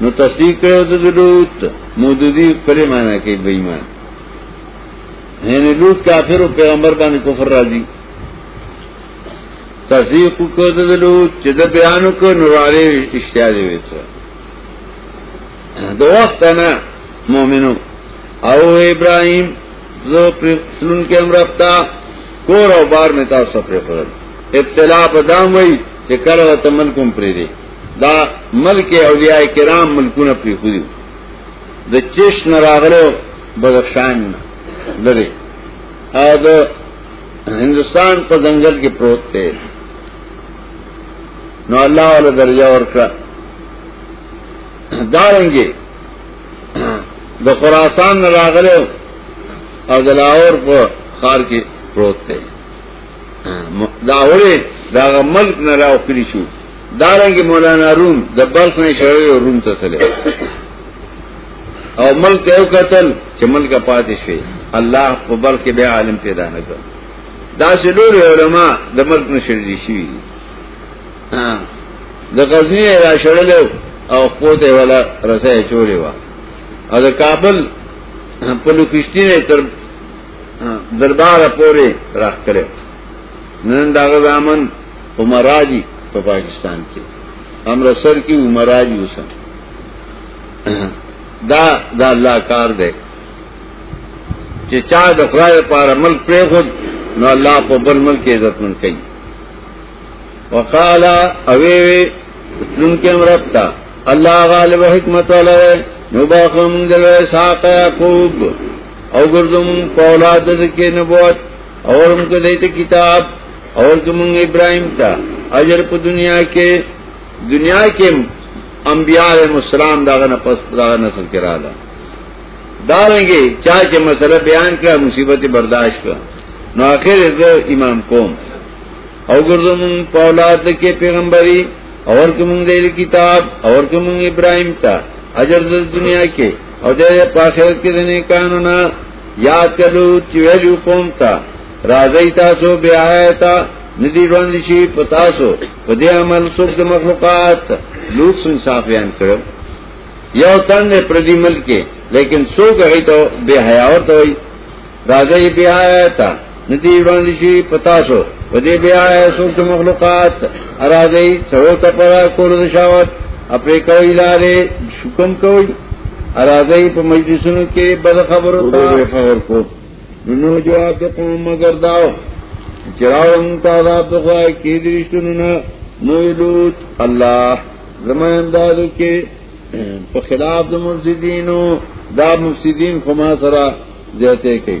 نو تصدیق کړو د لوط مودودی په معنا کې بې ایمان یعنی لوط کافر او پیغمبر باندې کفر راځي تصدیق کو د لوط چې د بیان کو نوراره اشتیا دی وته د وخت نه مؤمنو او ابراهيم زو پرسلون کې امرتا کور او بار متا سفر پر ابتلا بدام وای چې کله تمن کوم پری دی دا ملک اولیاء کرام ملکونه پری خوري د چش نه راغلو بدخشان لري او د هندستان په ځنګل کې پروت دی نو الله ولا درجه ورکړه دارنګي د خراسان نه راغلو او د لاهور په خار کې پروت دی دا وړي دا ملک نه راوخلی شو دارنګ مولانا روم د بلخ نه شوی او روم ته تللی او ملک یو قتل چې ملک پاتې شي الله په بلخ کې به عالم پیدا نه کړ دا سلور علماء د ملک نشری شي ها د غزنی را شړل او قوت ولا رسه چولې وا او د کابل په لوکشتي نه تر دربار پورې راخ کړو نن دا غزامن عمرا دي په پاکستان کې امرسر کې عمرا دي وسم دا دا الله کار دی چې چا د خدای لپاره ملک پرې خود نو الله په بل ملک عزت من کوي وقالا اوی وی تلون کې امرب تا الله غالب حکمت والا دی نو باقوم دل ساق یعقوب او ګردم په اولاد کې نبوت اور ان کو دیتے کتاب اور تم ابراہیم تھا اجر پا دنیا کے دنیا کے انبیاء علیہ السلام داغا نفس داغا نسل کرا دا داریں گے چاچے مسئلہ بیان کرا مصیبت برداشت کرا نو آخر ازو امام کوم او گردو من پولاد کے پیغمبری اور کم دیر کتاب اور کم ابراہیم تا اجر دنیا کے اور دیر پاخرت کے دنے کانونا یاد کلو چې ویلو قوم ته راځي تاسو بیا آیتا ندی روان شي پتاسو په دې عمل څوک د مخلوقات لوط انصاف بیان کړو یو تن نه پردي ملک لیکن څوک هغه ته بے حیا ورته وي راځي بیا آیتا ندی وړاندې شي پتا شو په دې بیا سوچ مخلوقات راځي څو ته پر کول د شاوت اپې کوي لارې شکم کوي راځي په مجلسونو کې بل خبرو ته فخر کو نو جواب ته کوم مگر داو چراون تا دا په خوا کې درشتونو نه نو لوت الله زمون اندازو کې په خلاف د مفسدینو دا مفسدین خو ما سره زیاته کوي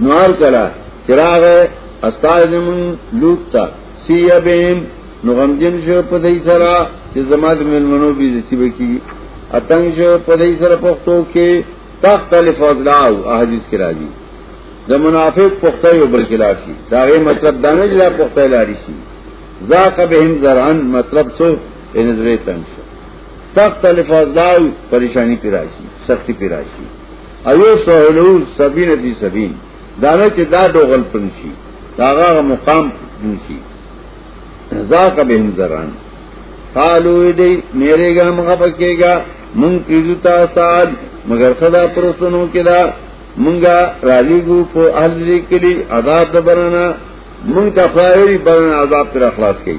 نوار کلا چراغ استاد من لوت تا سی ابیم نو غمجن شو په دای سره چې زما د ملمنو بي عزت وکي اتنګ شو په دای سره پښتو کې تختلف اضلاع او احادیث کې راځي د منافق پخته یو بل خلاف شي دا غي مطلب دا نه چې دا پخته لاري شي ذاق بهم زرعن مطلب څو ان زری تنگ شو تخت الفاظ داو پریشانی پیراشی سختی پیراشی ایو سهلو سبین فی سبین دانه چې دا ډوغل پنشي داغه مقام پنشي ذاک بهم زران قالو دې میرے گا مغه پکېګا مونږ کیږو تاسو مگر خدا پرسونو کړه مونږه رالی ګو په اهل لیکلي عذاب دبرنا مونږ ته خایری برن عذاب تر اخلاص کړي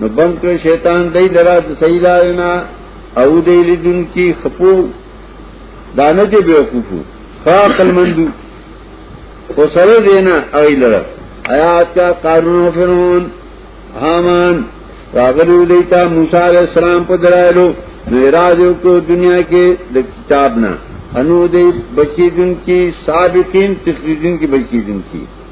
نو بند کړ شیطان دای لرا د صحیح لارنا او دې لیدون کی خپو دانه دې بیوقوفو خاقل مندو او سره دینا او لرا آیات کا قارون و فرعون حامان راغلو دیتا موسی علیہ السلام په درایلو میراج کو دنیا کې د کتاب نه انو دې بچی دن کی سابقین تخریجن کی بچی دن کی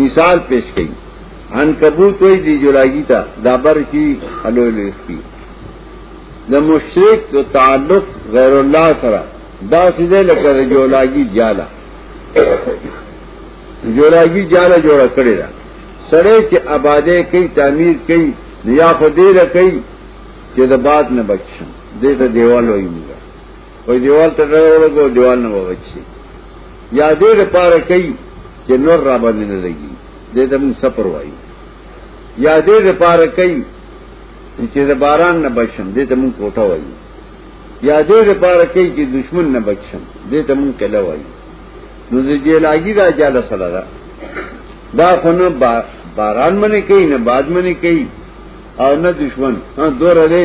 مثال پیش کړي ان کبوت وای دی جوړاګی تا دابر کی حلو لوي کی د مشرک او تعلق غیر الله سره دا سیده لکه جوړاګی جالا جوړاګی جالا جوړ کړی دا سره چې آباده کوي تعمیر کوي یا خو دې را کوي چې د باد نه بچم دې ته دیوال وایي وای دیوال ته ډېر ورګو دیوال نه وغچي یا دې لپاره کوي چې نور را باندې نه لګي دې ته موږ سفر وایو یا دې لپاره کوي چې د باران نه بچم دې ته موږ کوټه وایو یا دې لپاره کوي چې دشمن نه بچم دې ته موږ کله وایو نو دې جلاګي دا جاله سره دا دا خو نه باران منې کوي نه باد منې کوي او نه دشمن ها دوره دې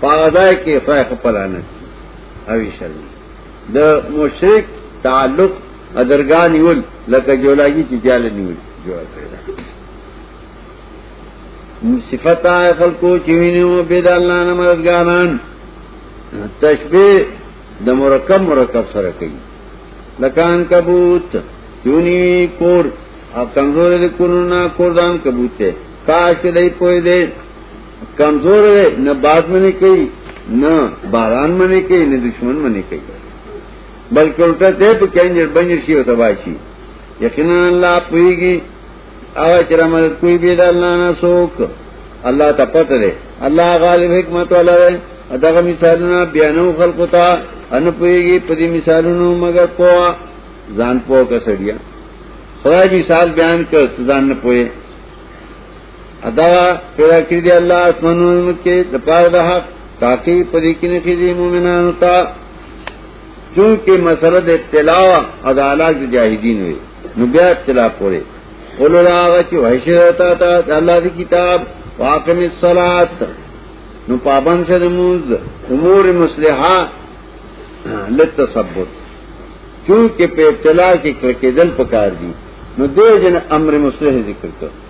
پاغذای کې خدای خپل نه او شرم د مشرک تعلق ادرګا نیول لکه جولاګي چې جال نیول جوړ کړی صفت آئے خلقو چوینی و بید اللہ نمدگاران تشبیح د مرکب مرکب سره کوي لکان کبوت چونی کور او کمزور د کورونه کوردان کبوت ته کاش دې پوي دې کمزور ہے نہ بات میں نے کہی نہ باران میں نے کہی نہ دشمن میں نے کہی بلکہ الٹا تے تو کینجر بنجر شی و تباشی یقینا اللہ پوئی گی آغا چرا مدد کوئی بید اللہ نہ سوک اللہ تا پتہ دے اللہ غالب حکمت والا دے ادغه مثالونه بیانو خلقو ته ان پویږي په دې مثالونو مگر پوا ځان پوه کسړیا خدای مثال بیان کړ ځان نه پوهه ادا پیدا کړی دی الله اسمانونو کې د پاره د حق تاکي پرې کې نه کېږي مؤمنانو ته چونکه مسله د ابتلا او د علاج د جاهدین وي نو بیا ابتلا پورې قول الله چې وحشه ہوتا تا د الله دی کتاب واقم الصلات نو پابند شه د موز امور مصلحه لتثبت چونکه په ابتلا کې کړکېدل پکار دي نو دې جن امر مصلحه ذکر کړ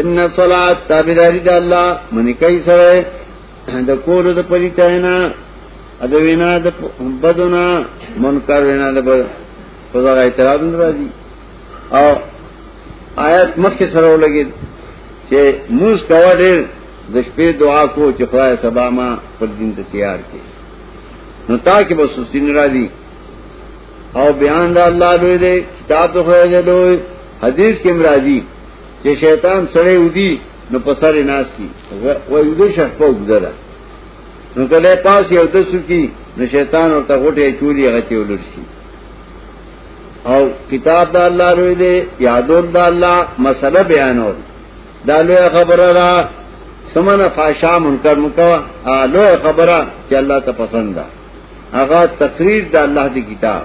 ان صلات تابعداري د الله منی کوي سره د کور د پری کاینا د وینا د بدونا منکر وینا د بد په ځای اعتراض نه راځي او آیات مخکې سره ولګي چې موږ کوا ډېر د شپې دعا کو چې خدای سبا ما پر دین ته تیار کړي نو تا کې بس سین راځي او بیان د الله لوی دی کتاب ته خدای دی لوی حدیث کې مرادي چې شیطان سره ودی نو په سر ناشتي وای دې شخص په وګدره نو کله پاس یو د سکی نو شیطان ورته غټه چولی غتی ولرسي او کتاب د الله روي دي یادول د الله مسله بیانول دا لوی خبره ده سمنه فاشا منکر مکوا لوی خبره چې الله ته پسند ده هغه تقریر د الله دی کتاب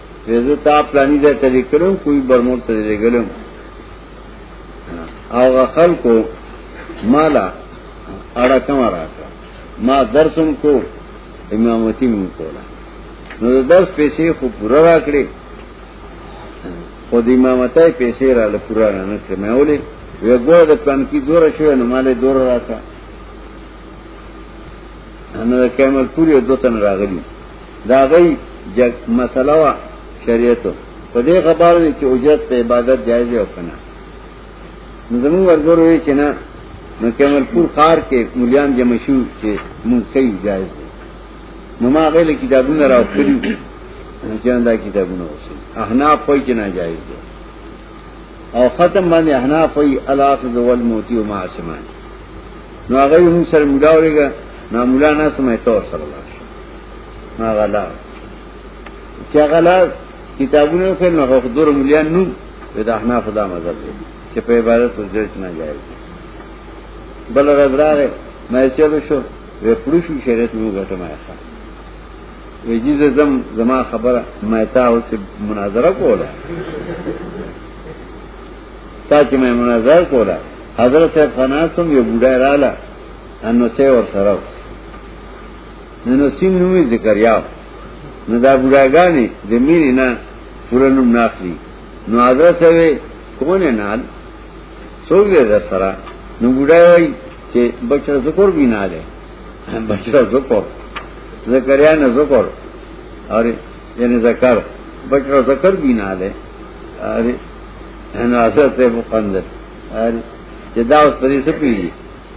ویزه تا پلانی ځای ته لیکلم کوی برمور ته لیکلم او خلکو مالا اړه کم راکړه ما درسم کو امامتی مون کولا نو د درس پیسې خو پورا راکړې خو د امامتای پیسې را ل پورا نه کړې مې ولې وی ګور د پلان کې دور شو نو مالې دور راکړه نو کمل پوری دوتن راغلی دا غي جګ مسله وا شریعت په دې خبره دي چې اجرت په عبادت جایز دی او کنه زمون ورګورو یې چې نه نو کمل پور خار کې مليان جمع شو چې مونږ کوي جایز دی نو ما غل کتابونه راو کړی نو ځان دا کتابونه اوسې احنا پوي چې نه جایز دی او ختم باندې احنا پوي الاخذ والموتی او ما سمان نو هغه هم سره ملاوريګه نو مولانا سمه تور سره ما غلا کیا غلا کتابونه خو نه غو دور مليان نو د احناف دا مذهب دی چې په عبادت او جرت نه جایز بل غبراره مې چلو شو وې پړو شو شریعت مو غټه ما ښه وې جی زم زما خبره مې تا او چې مناظره کوله تا چې مې مناظره کوله حضرت فناسم یو بډای رااله انو سه ور سره نو نسیم نومی ذکر یاو نو دا بوډاګانی د مینې نه پوره نوم ناخلی نو حضرت وی کونه نال څوک دې در سره نو بوډای وای چې بچر ذکر بھی نه ده بچر ذکر زکریا نه ذکر اور یعنی ذکر بچر ذکر بھی نه ده اره نو حضرت مقندر اره چې دا اوس پرې سپیږي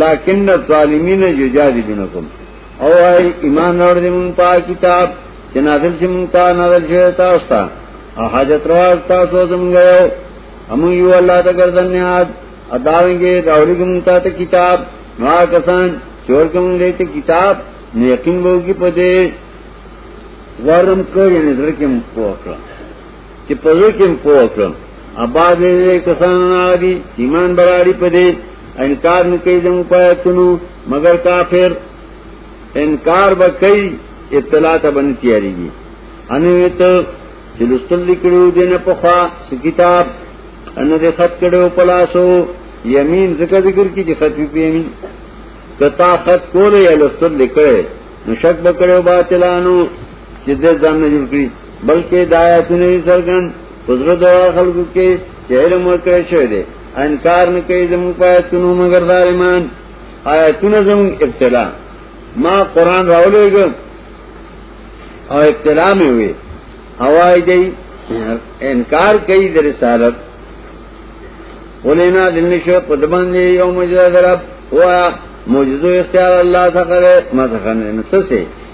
لیکن الظالمین یجادلونکم او ای ایمان اور دې مون په کتاب چې نازل شي مون ته نازل شوی تاسو ته او حاجت روا تاسو زمونږ یو هم یو الله ته ګرځن نه حد اداوږي راوړي کوم ته کتاب نو کسان چور کوم دې ته کتاب نو یقین وو کې پدې ورم کړی نظر کې مو وکړه چې په دې کې پوه کړم اباد دې کسان نادي ایمان براري پدې انکار نه کوي زمو پاتونو مگر کافر انکار به کوي ابتلا ته باندې تیاریږي انوي ته چې لستل لیکلو دې نه په خوا کتاب ان دې خط کړو پلاسو یمین ذکر ذکر کی چې خط په یمین کتا خط کولې لستل لیکلې نو شک بکړو باطلانو چې دې ځان نه جوړ کړی بلکې دا آیاتونه یې څرګند حضرت او خلکو کې چهر مر کړی شوی دی انکار نه کوي زموږ آیاتونو مگر ظالمان آیاتونه زموږ ابتلا ما قران راولېګم او ابتلا مې وي اوای دی انکار کوي د رسالت ولینا دل نشو قدمان دی یو مجرد رب وا موجودو اختیار الله څخه مدخنه نو څه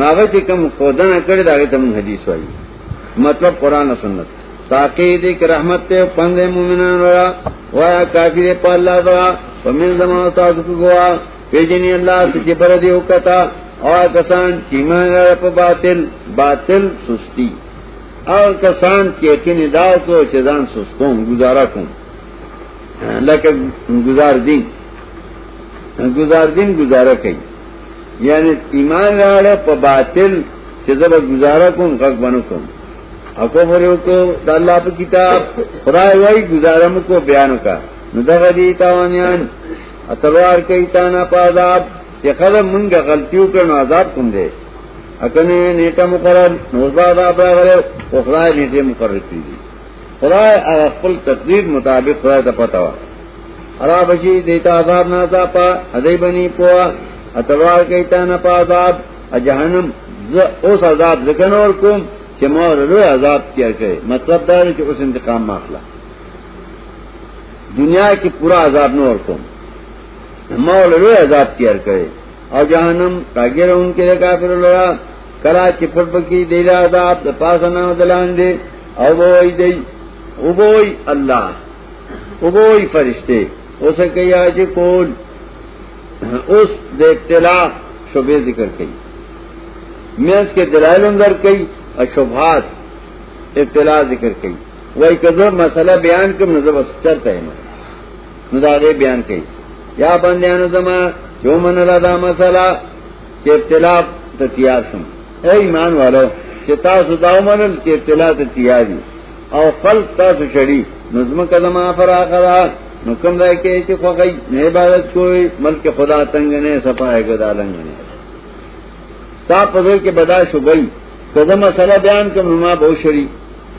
ناغه چې کوم خودنه کړی دا ته مون حدیث وایي مطلب قران او سنت تاکي دې کې رحمت ته پند مومنان را وایا کافی دې په الله دا پمن زمو تاسو کو غوا پیجنې الله چې پر دې وکتا او کسان چې مان را په باطل باطل سستی او کسان چې یقین دا کو چې ځان سستوم گزارا کوم لکه گزار دین گزار دین گزاره کوي یعنی ایمان راړه په باطل چې زبر گزاره کوم غږ بنو کوم او کفر یو کو د الله په کتاب خدای وای گزاره مو کو بیان کا نو دغه دي تاوانیان اتلوار کوي تا نه پاداب چې قدم مونږه غلطیو کړو عذاب کوم دی اکنه نیټه مقرر نو بعد ابراغره او خدای نیټه مقرر کړی خدای هغه خپل تقدیر مطابق خدای ته پتا و ارا بچی دیتا عذاب نه تا پا ادی بنی پوا اتلوار کیتا نه پا عذاب جهنم ز اوس عذاب ذکر اور کوم چې ما ورلو عذاب کیا کړي مطلب دا چې اوس انتقام ماخلا دنیا کې پورا عذاب نه اور کوم ما ورلو عذاب کیا کړي او جهنم راګر اون کې کافر لرا کرا چې پټ پکې دی عذاب د پاسه نه دلاندې او بوئی دی او بوئی اللہ او بوئی فرشتے او سکی آج کول اس دے ابتلاع شبے ذکر کئی میں اس کے دلائل اندر کئی اور شبہات ابتلاع ذکر کئی وہی کذب مسئلہ بیان کم نظر بس چرتا ہے میں مداغے بیان کئی یا بندیانو زمان چو من اللہ دا مسئلہ چې ابتلا ته تیار شم اے ایمان والو چې تاسو دا ومنل چې ابتلا ته تیار یو او خلق تاسو شړی نظم قدمه فراغدا نو کوم ځای کې چې خوږی نه عبادت کوی ملک خدا تنگ نه صفای ګدا لنګ نه تا په ځل کې بدا شوګل کله مسله بیان کوم ما به شری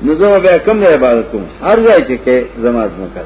نظم بیا کوم عبادت کوم هر ځای کې زمات مکر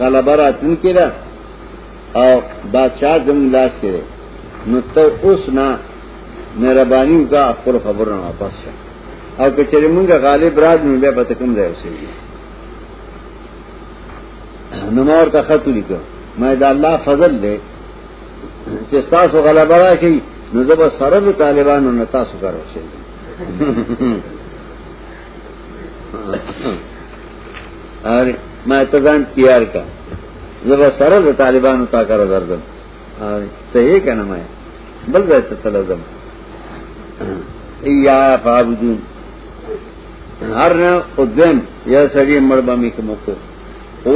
غلبه راتون کې ده او بادشاہ زموږ لاس کې ده نو ته اوس نه مهرباني وکړه خپل خبرونه واپس شه او که چېرې موږ غالب راځ نو بیا به کوم ځای اوسېږي نو ما ورته خط ولیکه ما دا الله فضل دی چې تاسو غلبه راشي نو زه به سره د طالبانو نه تاسو کار وشي اره ما ته ځان تیار کا زبر سره د طالبانو تا کار دردم اره صحیح کنه ما بل ځای ته تلزم ایا فعبدون هر نه قدم یا سړی مړ به مې کوم کو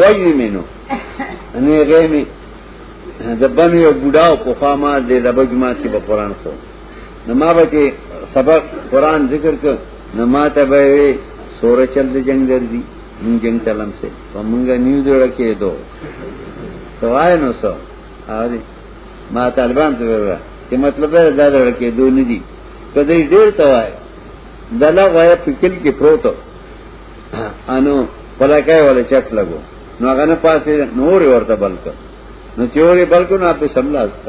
وایي مې نو نه غې مې د بم یو بډاو په خامه د لبګ ما چې په قران خو نو ما به چې سبق قران ذکر ک نو ما ته به وي سور چل د جنگ ګرځي مونږ جنگ تلم سه په مونږه نیو جوړ کې دو توای نو سو اوري ما طالبان ته وره چې مطلب دا درړ کې دو نه دي کله ډیر توای دلا غوې فکر کې پروت انو پلاکای ولا چت لګو نو هغه نه پاسه نور ورته بلک نو چوري بلکو نه په سملاست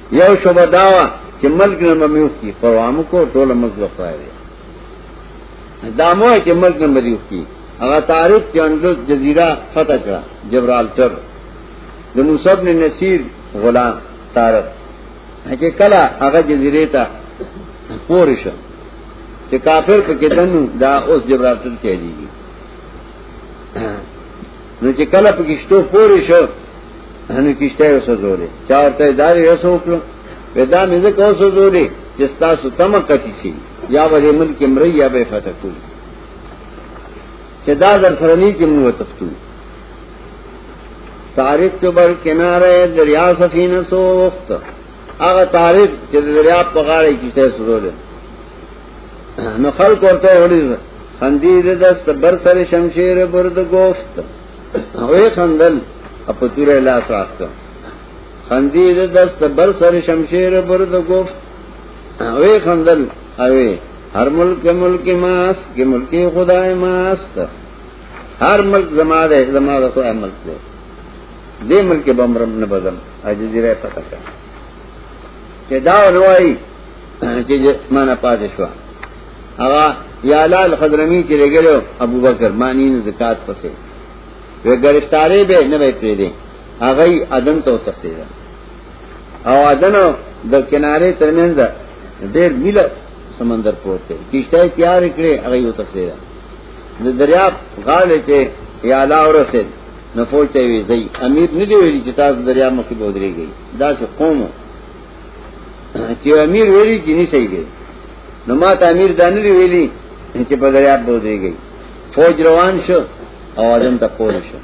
یو شبه داوا چې ملک نه ممیوخ کی پروام کو ټول ملک وخای دی دا مو چې ملک نه مریوخ کی هغه تعریف چې اندلس جزیره فتح کړه جبرالتر د موسی ابن نصیر غلام طارق چې کله هغه جزیره ته پورې شو چې کافر په کې دنو دا اوس جبرالتر چي دي نو چې کله په کشتو پورې شو نو کشته یې وسوځولې چا ورته دا یې وسوکلو ودا مې زه کو وسوځولې چې تاسو تم کتی شي یا ولې ملک امر یا به فتح کو چې دا در سره نه کې موږ تختو تاریخ ته بر کناره دریا سفینه سو وخت هغه تاریخ چې دریا په غاړه کې ته سوځولې نو خلق ورته وړي خندي د دست بر سره شمشیر برد گوفت وې خندل په تور لاس راځه خندي د دست بر سره شمشیر برد گوفت وې خندل اوې هر ملک ملک ماس کې ملک خدای ماست هر ملک زما ده زما ده خدای ملک ده دې ملک بمرم نه بدم اجزیره پتہ چې دا ونوای چې معنا پاتې شو هغه یا لال خضرمی چې لګلو ابو بکر مانی نه زکات پسې و گرفتارې به نه وې پرې دي هغه اذن ته تختید او اذن د کنارې ترمنځ ډېر مل سمندر پروت دی کیشته تیار کړې هغه یو تختید د دریاب غاړه ته یا لا ورسېد نه فوج ته وی زئی امیر نه دی ویلی چې تاسو دریا مخې به ودرېږئ دا څه قوم چې امیر ویلی چې نه صحیح دی نو ما ته امیر دا نه دی ویلی چې په دریا به ودرېږئ فوج روان شو او اذن ته پوه شو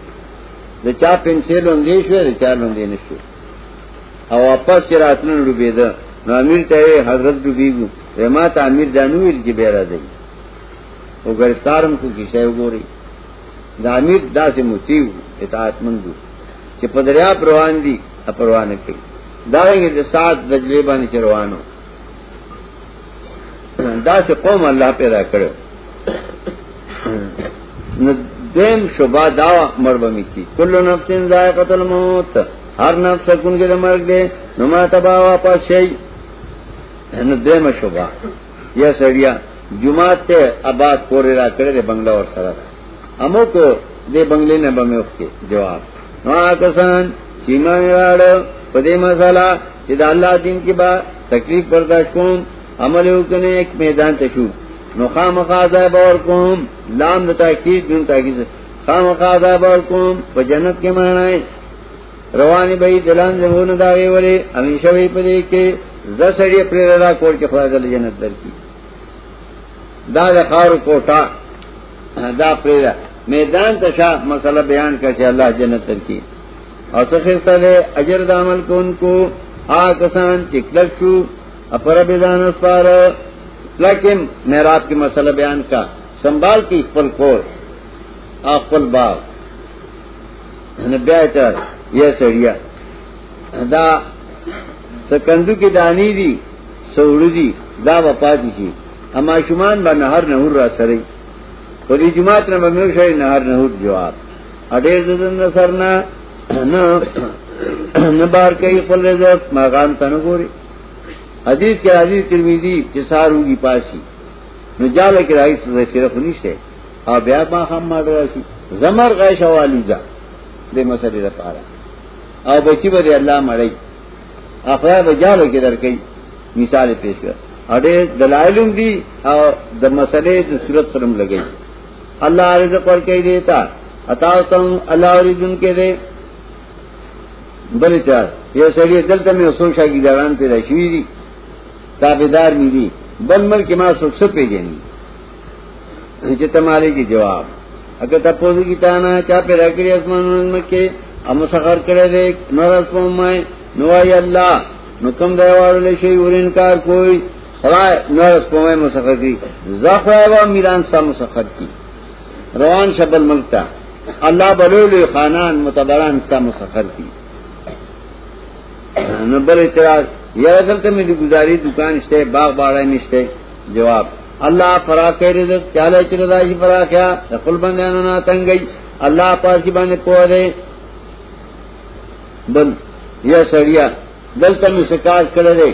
د چا پنسل اندې شو د چا لوندې نشو او واپس چې راتلون ډوبېده نو امیر ته حضرت ډوبېږو ما ته امیر دا نه ویل چې به راځي او ګرفتارم کو کیسه وګوري دا امیر دا سے متیو اطاعت مندو چې په دریا پروان دي اپروان کوي دا رنګ د سات د جلی باندې چروانو دا سے قوم الله پیدا کړو نو دیم شوبا دا مربمی کی کل نفس ذائقۃ الموت هر نفس کونګه د مرګ دی نو ما تبا واپس شي نو دیم شوبا یا سړیا جمعه ته آباد کور را کړی د بنگلا ور سره امو کو د بنگلې نه به مې وکړي جواب نو کسان چې مان راړ په دې مساله چې د الله دین کې با تکلیف برداشت کوم عمل وکنه یک میدان ته شو نو خامخا عذاب اور کوم لام د تاکید دون تاکید خامخا عذاب اور کوم په جنت کې معنی رواني به دلان زمونه دا وی ولې همیشه وی پدې کې ز سړی پر را کول کې خدای دل جنت درکې دا د خارو کوټه دا پر میدان ته شاه مسله بیان کړ چې الله جنت درکې او څه خسته له اجر د عمل کوونکو آ کسان چې کلک شو اپر به ځان اوس پار لکه میراب کې مسله بیان کا سنبال کی خپل کور خپل باغ نه بیا ته یې سړیا دا سکندو کې دانی دي سوړ دي دا وپات شي اما شومان به نهر نهور را سره په دې جماعت نه به مې شي نهر نهور جواب اډې زدن سرنا نه نه بار کوي خپل رزق ماغان تنه ګوري حدیث کې حدیث ترمذی چې ساروږي پاسي نو جاله کې راځي چې خو نشته او بیا ما هم مړ راشي زمر غي شوالي ځه د مسلې لپاره او بچي به الله مړی اخره به جالو کې درکې مثال پیش کړ اړه دلایلوم دي او د مسلې د صورت سره لګي الله رزق ورکې دیتا عطا تم الله اوریدون کې دی بل چار یو سړی دلته مې اوسو شاګی داران پیدا شوی دي تابعدار مې دي بل ملک ما سوڅ پیژني چې ته مالې کې جواب اګه تاسو کی تا نه چا په راګړي اسمانونو مکه امو سخر کړه دې نور اس په مې نو ای الله نو کوم دی وړل شي ورین کار کوئی خدای نور اس په مې مسخر کی زخوا و میران سم مسخر کی روان شبل ملک تا الله بلول خانان متبران سم مسخر کی نو بل اعتراض یا دلته مې ګزاري دکان شته باغ باړای نشته جواب الله فراخه رزق چاله چې راځي فراخه خپل بندانو نه تنګي الله پاکي باندې پوهه بل یا سړیا دلته مې شکار کړی دی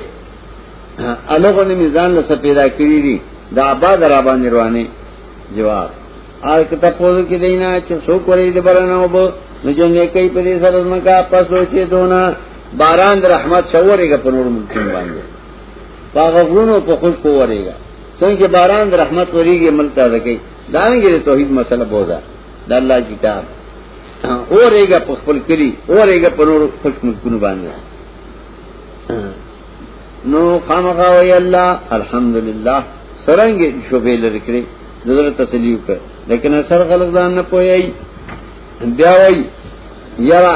الګو نه میزان له سپیدا کړی دی دا آباد را باندې روانه جواب آج کتا پوز کی دینا چه سو کوری دی برنا و بو نجو نیکی پا دی سرزمکا پا سوچی دونا باران در رحمت شوری گا پنور ملکن باندی پاغه غونو په خوش کو ورېګا څنګه باران د رحمت ورېږي ملک ته ځکې دا نه ګره توحید مسله بوزا د الله کتاب اورېګا په خپل کلی اورېګا په نور خوش ملکونه باندې نو خامخا وی الله الحمدلله سرنګ شوبې لری کړې دغه تسلی وکړه لیکن اثر غلط ځان نه پوي بیا وی یرا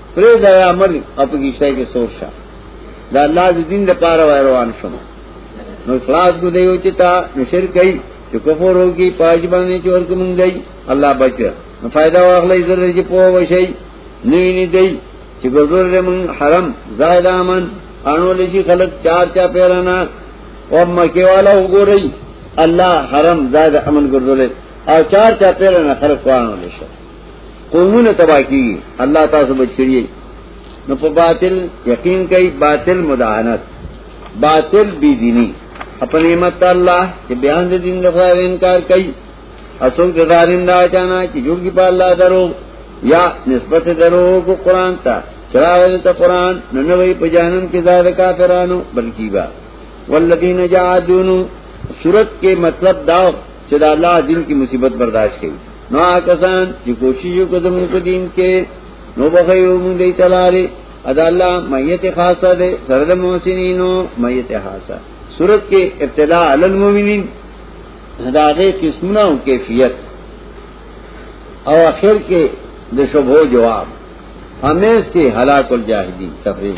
پرې دا عمل اپګیشته کې سوچا دا الله دې دین د پاره وای روان شوم نو خلاص کو دیو چې تا نو شرک کوي چې کفر وږي پاج باندې چې ورکه مونږ دی الله بچو نو فائدہ واخلې زره چې په وشي نوی نه دی چې ګذر دې مونږ حرم زائد امن انو لشي خلق چار چا پیرانا او مکه والا وګورئ الله حرم زائد امن ګرځولې او چار چا پیرانا خلق وانه لشي قومونه تبا کی الله تاسو بچ کړی نو په باطل یقین کوي باطل مداهنت باطل بی دینی اپن نعمت الله چې بیان د دین د خدای انکار کوي اسوک د ظالم دا چانا چې جوړ کی په الله درو یا نسبت درو کو قران ته چراوی ته قران نو نو په جهنم کې ځای د کافرانو بلکی با والذین جاهدون صورت کې مطلب دا چې دا الله دین کې مصیبت برداشت کړي نو آکسان چې کوشش وکړو په دین کې نو بخیو مونږ دې تلاري ادا الله میت خاصه دې سره د محسنینو میت خاصه صورت کې ابتلا علی المؤمنین داغه قسمونه او کیفیت او اخر کې د شبهو جواب همیش کې هلاک الجاهدین تفریح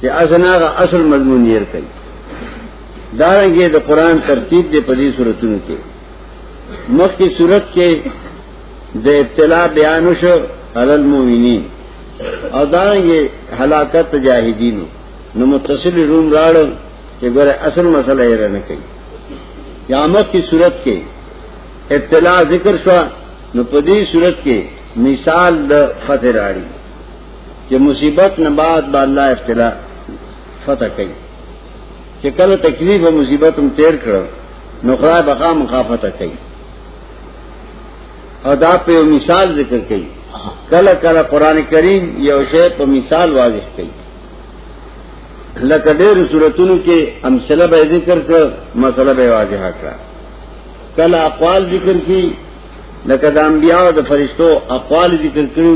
چې اسناغه اصل مضمون یې کوي دارنګه د قران ترتیب دې په دې صورتونو کې مخکې صورت کې د ابتلا بیان شو علل مومنین او دارنګه هلاکت جاهدینو نو متصل روم راړو چې ګوره اصل مسله یې رانه کوي یا مخکې صورت کې ابتلا ذکر شو نو په دې صورت کې مثال د فتح راړي چې مصیبت نه بعد با الله ابتلا فتح کوي چې کله تکلیف او مصیبت هم تیر کړو نو خدای بقا مخافت کوي او دا په مثال ذکر کوي کله کله قران کریم یو شی په مثال واضح کوي لکه ډېر صورتونو کې امثله به ذکر کړ مسله به واضح کړه کله اقوال ذکر کی لکه د انبیاء او د فرشتو اقوال ذکر کړو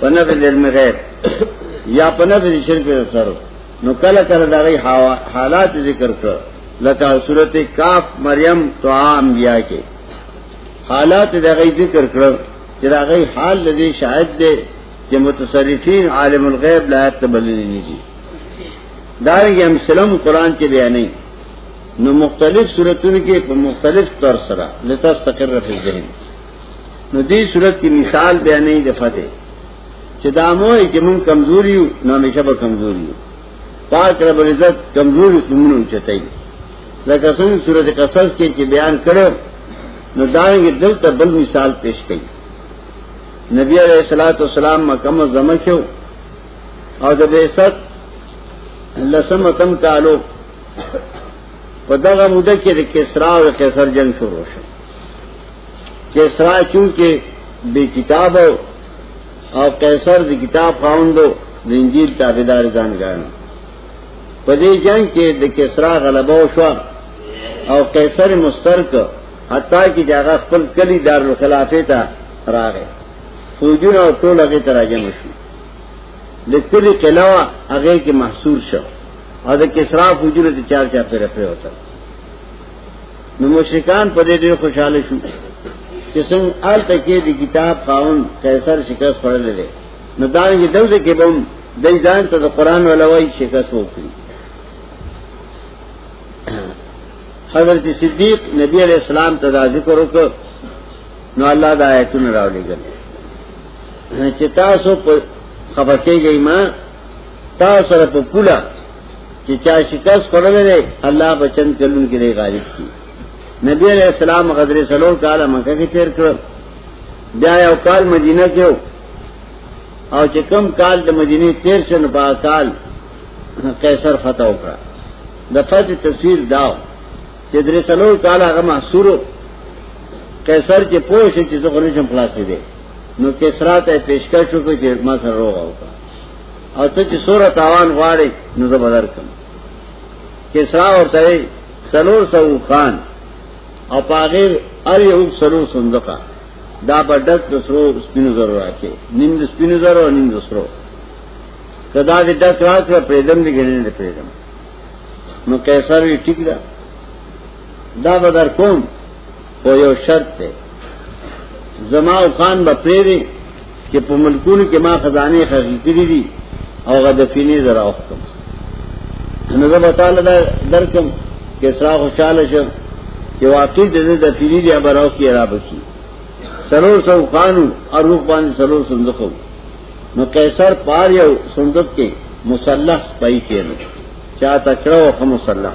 په نفع د علم غیب یا په نفع د شرک سره نو کله کله دا غي حالات ذکر کړ لکه سورته کاف مریم تو عام بیا کې حالات دا غي ذکر کړ چې دا غي حال لدی شاهد دی چې متصرفین عالم الغیب لا تبللی نه دي دا یې هم سلام قران کې بیانې نو مختلف صورتونو کې په مختلف طور سره لتستقر فی الذهن نو دې صورت کې مثال بیانې د فتح چې دا مو چې مون کمزوري یو نو همیشه به کمزوري یو پاک رب عزت کمزوري کومونو چتای لکه څنګه صورت قصص کې چې بیان کړو نو دا یې دلته بل مثال پیش کړي نبی علیہ الصلوۃ والسلام مکه مزمه کې او د بیست لسمتم تعلق په دغه موده کې د کسرا او قیصر جنگ شروع شو کسرا چونکه بے کتاب او قیصر د کتاب خاوندو د انجیل تابعدار ځان غاڼه په دې جنگ کې د کسرا غلبه وشو او قیصر مسترک حتی کې جګه خپل کلی دارالخلافه ته راغی فوجونه ټول هغه تراجم شو لکلی قلعه هغه کې محصور شو او د کسرا فجور ته چار چا پر پرې وته نو مشرکان په دې ډېر خوشاله شو چې څنګه آل تکې د کتاب خاون قیصر شکست پړل لري نو دا یې دوزه کې بم د ځان ته د قران ولوي شکست وکړي حضرت صدیق نبی علیہ السلام ته دا ذکر وکړ نو الله دا آیتونه راولېږل چې تاسو په خبرتېږئ ما تا سره په پولا چې چا شکست کړلې الله بچن کلون کې دی غالب کی نبی علیہ السلام غزر سلور کال مکه کې تیر کړ بیا یو کال مدینه کې او چې کم کال د مدینه تیر شن په کال قیصر فتح وکړه د فتح تصویر داو چې درې سلور کال هغه محصور قیصر چې پوه شي چې زه غوښنه خلاصې دي نو کسرا ته پیشکش وکړي چې ما سره روغ وکړه او ته چې سوره تاوان غواړي نو زه بدر کوم کسرا ورته سلور سو خان او پاغیر ار یو سلو صندوقا دا په ډک د سرو سپینو زرو راکې نیم د سپینو زرو او نیم د سرو کدا دې ډک راکړه پرېدم دې ګنې نه پرېدم نو قیصر وی ټیک دا دا بدر کوم خو یو شرط دی زما او خان به پرې دی چې په ملکونو کې ما خزانه خرڅې کړې دي او غدفینه زرا وختم نو زه به تعالی درکم کې سره خوشاله شم چې واقعي د دې د فری دی ابراو کې را بچي سرور سو خانو او روح باندې سرور صندوقو نو قیصر پار یو صندوق کې مسلح پای کېنو چا تکړه او مسلح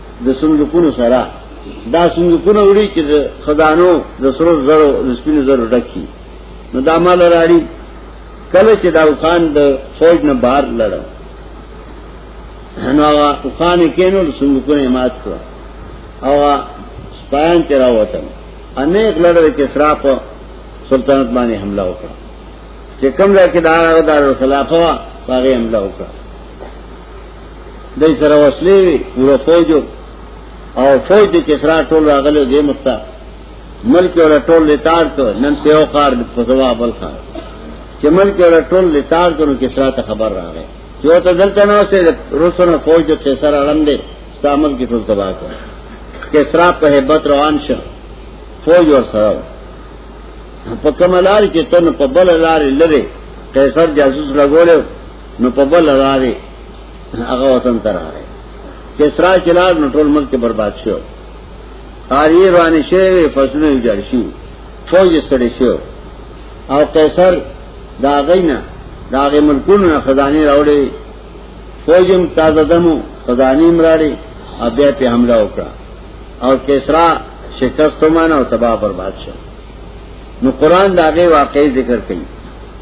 د صندوقونو سره دا صندوقونه وړي چې د خدانو د سرو زرو د سپینو زرو ډکی نو دا مال راړي کله چې دا وخان د فوج نه بهر لړ نو هغه وخان کینو د صندوقونه مات کړ او سپایان چې راوته انیک لړ کې اسراف سلطنت باندې حمله وکړه چې کوم ځای کې دا د خلافه هغه حمله وکړه دای سره وسلې وی پورا فوج او فوج د کسرا ټول راغله دې مخته ملک ولا ټول لتار کو نن په او کار په جواب الخار چې ملک ولا ټول لتار کو نو کسرا ته خبر راغی چې او ته دلته نو سه روسونو فوج د کسرا اړم دې استعمال کې ټول تباہ کړ کسرا په hebat روان شو فوج ور سره په کملار کې تن په بل لار لره قیصر جاسوس لګولیو نو په بل راځي هغه وطن ته راغی کسرا چلاګ نو ټول ملک برباد شو آری روانې شوی فصلونه ویجاړ شو فوج ستړي شو او قیصر دا غینا دا غی ملکونو نه خزانه راوړې فوجم تازه دمو خزانه مراړي او بیا په حمله وکړه او کسرا شکست ومانه او تباہ برباد شو نو قران دا غي واقعي ذکر کوي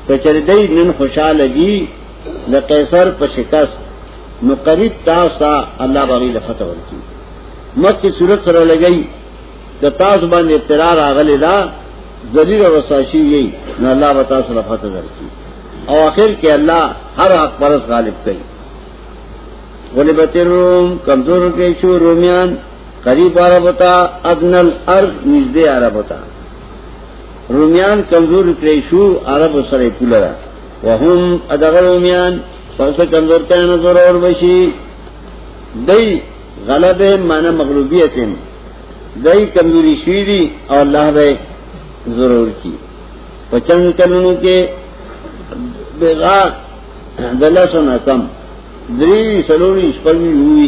ته چرې دای نن خوشاله دي د قیصر په شکست نو قریب تاسو الله باندې لفت ورکی مکه صورت سره لګی د تاسو باندې اقرار اغلی دا ذلیل او رساشی یی نو الله به تاسو لفت ورکی او اخر کې الله هر حق پرس غالب کوي ولی بتروم کمزور کې شو رومیان قریب عرب ہوتا ادنل ارض نږدې عرب ہوتا رومیان کمزور کړی شو عرب سره کوله وهم ادغه رومیان پس کمزور ته نظر اور بشي دای غلبه معنی مغلوبیتن دای کمزوری شوی دی او الله به ضرور کی پچن کلونو کې بغا دلسونه کم دری سلوی شپږی وی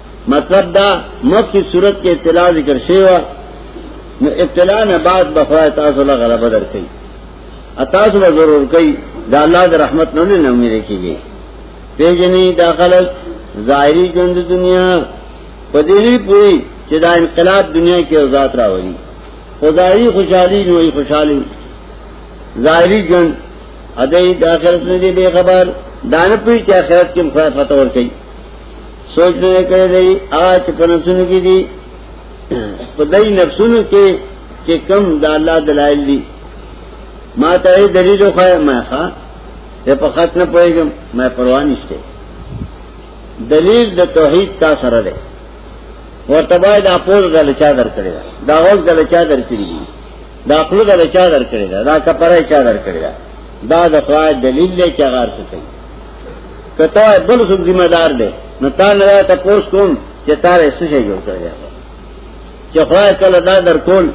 مطلب دا مخی صورت کې ابتلا ذکر شیوا نو ابتلا نه بعد بخواه تاسو الله غلبه در کوي اتاسو به ضرور کوي دا الله د رحمت نه نه امید کیږي پیجنې دا خلک ظاهري ژوند دنیا په دې پوری چې دا انقلاب دنیا کې ذات راوړي خدایي خوشحالي نوې خوشحالي ظاهري ژوند اده د آخرت نه دی به خبر دانه پوری چې آخرت کې مخاطب ور کوي سوچ نه کړی دی اچ په نفسونو کې دي په دای نفسونو کې چې کم د الله دلایل دي ما ته دلیل خو ما ښا ته په خط نه پوهیږم ما پروا نشته دلیل د توحید تا سره ده ورته باید اپوز د لچا درکړي دا غوږ د لچا درکړي دا خپل د لچا درکړي دا کپره چا درکړي دا د خدای دلیل له چا غار څخه کته بل څوک ذمہ دار دی نو تا نه تا پوس کوم چې تا له څه جوړ کړی چې خدای کله دا در کول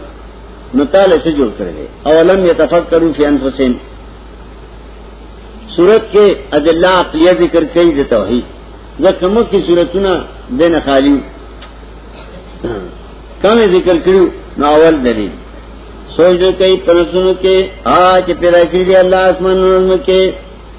نو تا له څه جوړ کړی اولم یتفکروا فی انفسهم صورت کې ادله عقلیه ذکر کړي د توحید ځکه موږ کې صورتونه دین خالی کم ذکر کړو نو اول دلیل سوچ دې کوي پرسونو کې آج پیدا کړی دی الله اسمانونو کې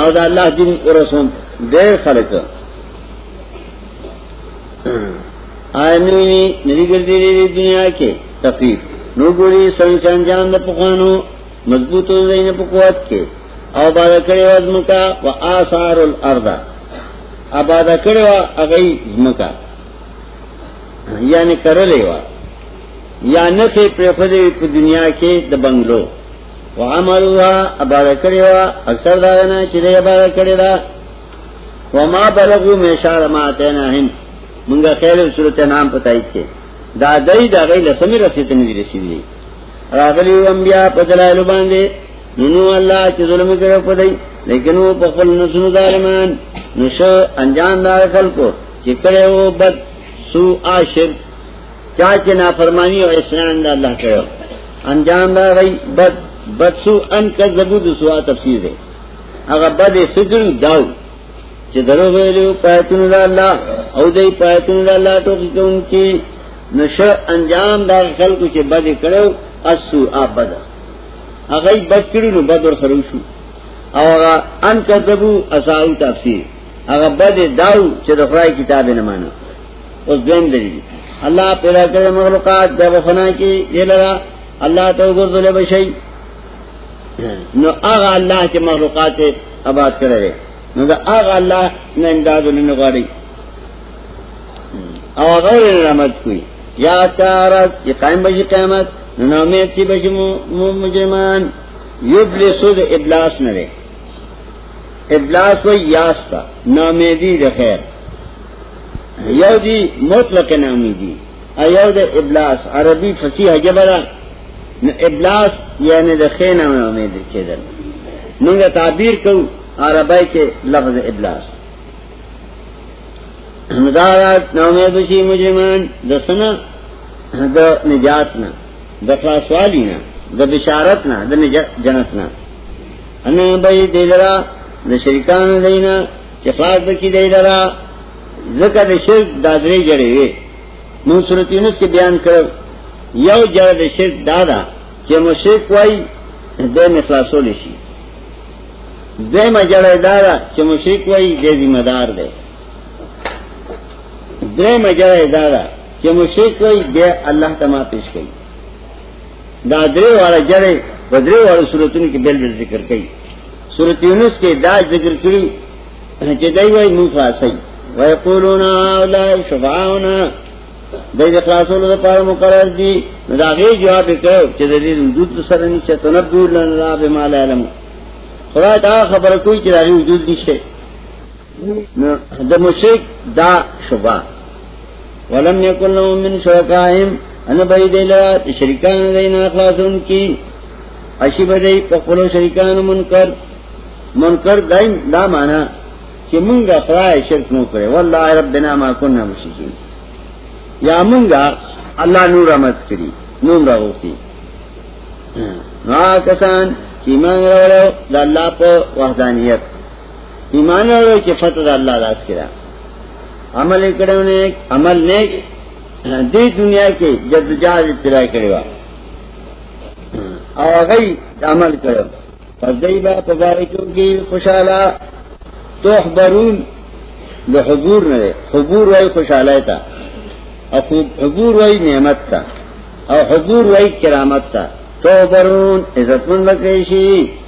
او دا الله دین ورسوم ډېر خلک آینوی ندی گردی دی دنیا کې تقریب نو ګوري څنګه چې انجام د پخوانو مضبوطو زین په قوت کې او باندې کړي وزمکا و آثار الارض آباد کړي وا اغي زمکا یعنی کرلې وا یا نه په پرې په دنیا کې د بنگلو وعملوها اباده کړی وا اکثر دا نه چې دې اباده کړی دا وما بلغو مشار ما تنهم مونږه خیر صورت نام پتاي کې دا دای دا غي لسمه رسیت نه رسیدلی راغلی انبیا په دلایل باندې نو الله چې ظلم کړو په دای لیکن وہ پخل نسنو ظالمان نشو انجان دار خلقو چکڑے وہ بد سو آشر چا چې نافرمانی او اسلام د الله کړو انجام دا غي بد بد سو ان کذبو د سوا تفسیر دی هغه بد سګن داو چې درو ویلو پاتون د الله او دې پاتون د الله ټوکی کوونکی نشه انجام دا خلکو چې بد کړو اسو ابد هغه بد کړو نو بد ور سره شو او هغه ان کذبو اساو تفسیر هغه بد داو چې د خدای کتاب نه مانو اوس دین دی الله پیدا کړی مخلوقات د غفنا کې دلرا الله ته وګورځول به شي نو هغه الله چې مخلوقات آباد کړی نو دا هغه الله نه امداد نه غواړي او هغه رحمت کوي یا تارت چې قائم بشي قیامت نو نو مې چې بشي مجرمان یبلسو د ابلاس نه دی ابلاس و یاستا نامیدی د خیر یو دی مطلق نامی دی ایو د ابلاس عربی فصیح جبرا نو ابلاس یعنی د خینا نه امید کېدل موږ تعبیر کو عربی کې لفظ ابلاس مدارات نو امید شي مجرمان د سنا د نجات نه د خلاص والی نه د بشارت نه د جنت نه ان به دلرا د شریکان دینا چې خلاص بکی دی لرا ځکه د شرک دا درې جړې وي نو سورۃ یونس کې بیان کړو یو جړه د شرک دا ده چې مشرک وای د مخلاصول شي دیمه جړه دا ده چې مشرک وای د ذمہ دار دی دیمه جړه دا ده چې مشرک وای د الله تما پیش کوي دا درې واړه جړې په درې واړو سوراتونو کې بل بل ذکر کوي سورۃ یونس کې دا ذکر کړی چې دای وای مو خاصي وای قولونا اولا شفاعونا د دې خلاصولو لپاره مقرر دي دا غي جواب کړو چې د دې وجود سره نشته تنبو الله بما لا علم خدای دا خبره کوي چې دا وجود نشته د مشرک دا شوبه ولم یکن له من شرکائهم ان بای دی لا شریکان دین اخلاصون کی اشی بدی په خپل شریکان منکر منکر دایم دا معنا چې مونږه خدای شرک نو کړې والله ربنا ما كنا مشرکین یا مونږه الله نور رحمت کړي نور راوتی ها کسان چې مونږ راوړو د الله په وحدانیت ایمان اورو چې فتح د الله لاس کې ده عمل کړو نه عمل نه دې دنیا کې جدوجہد ابتدا کړو او هغه عمل کړو پس دای با تبارکو کې خوشاله تحبرون د حضور نه حضور وای خوشاله تا او حضور وای نعمت تا او حضور وای کرامت تا تحبرون عزت مند کړئ شي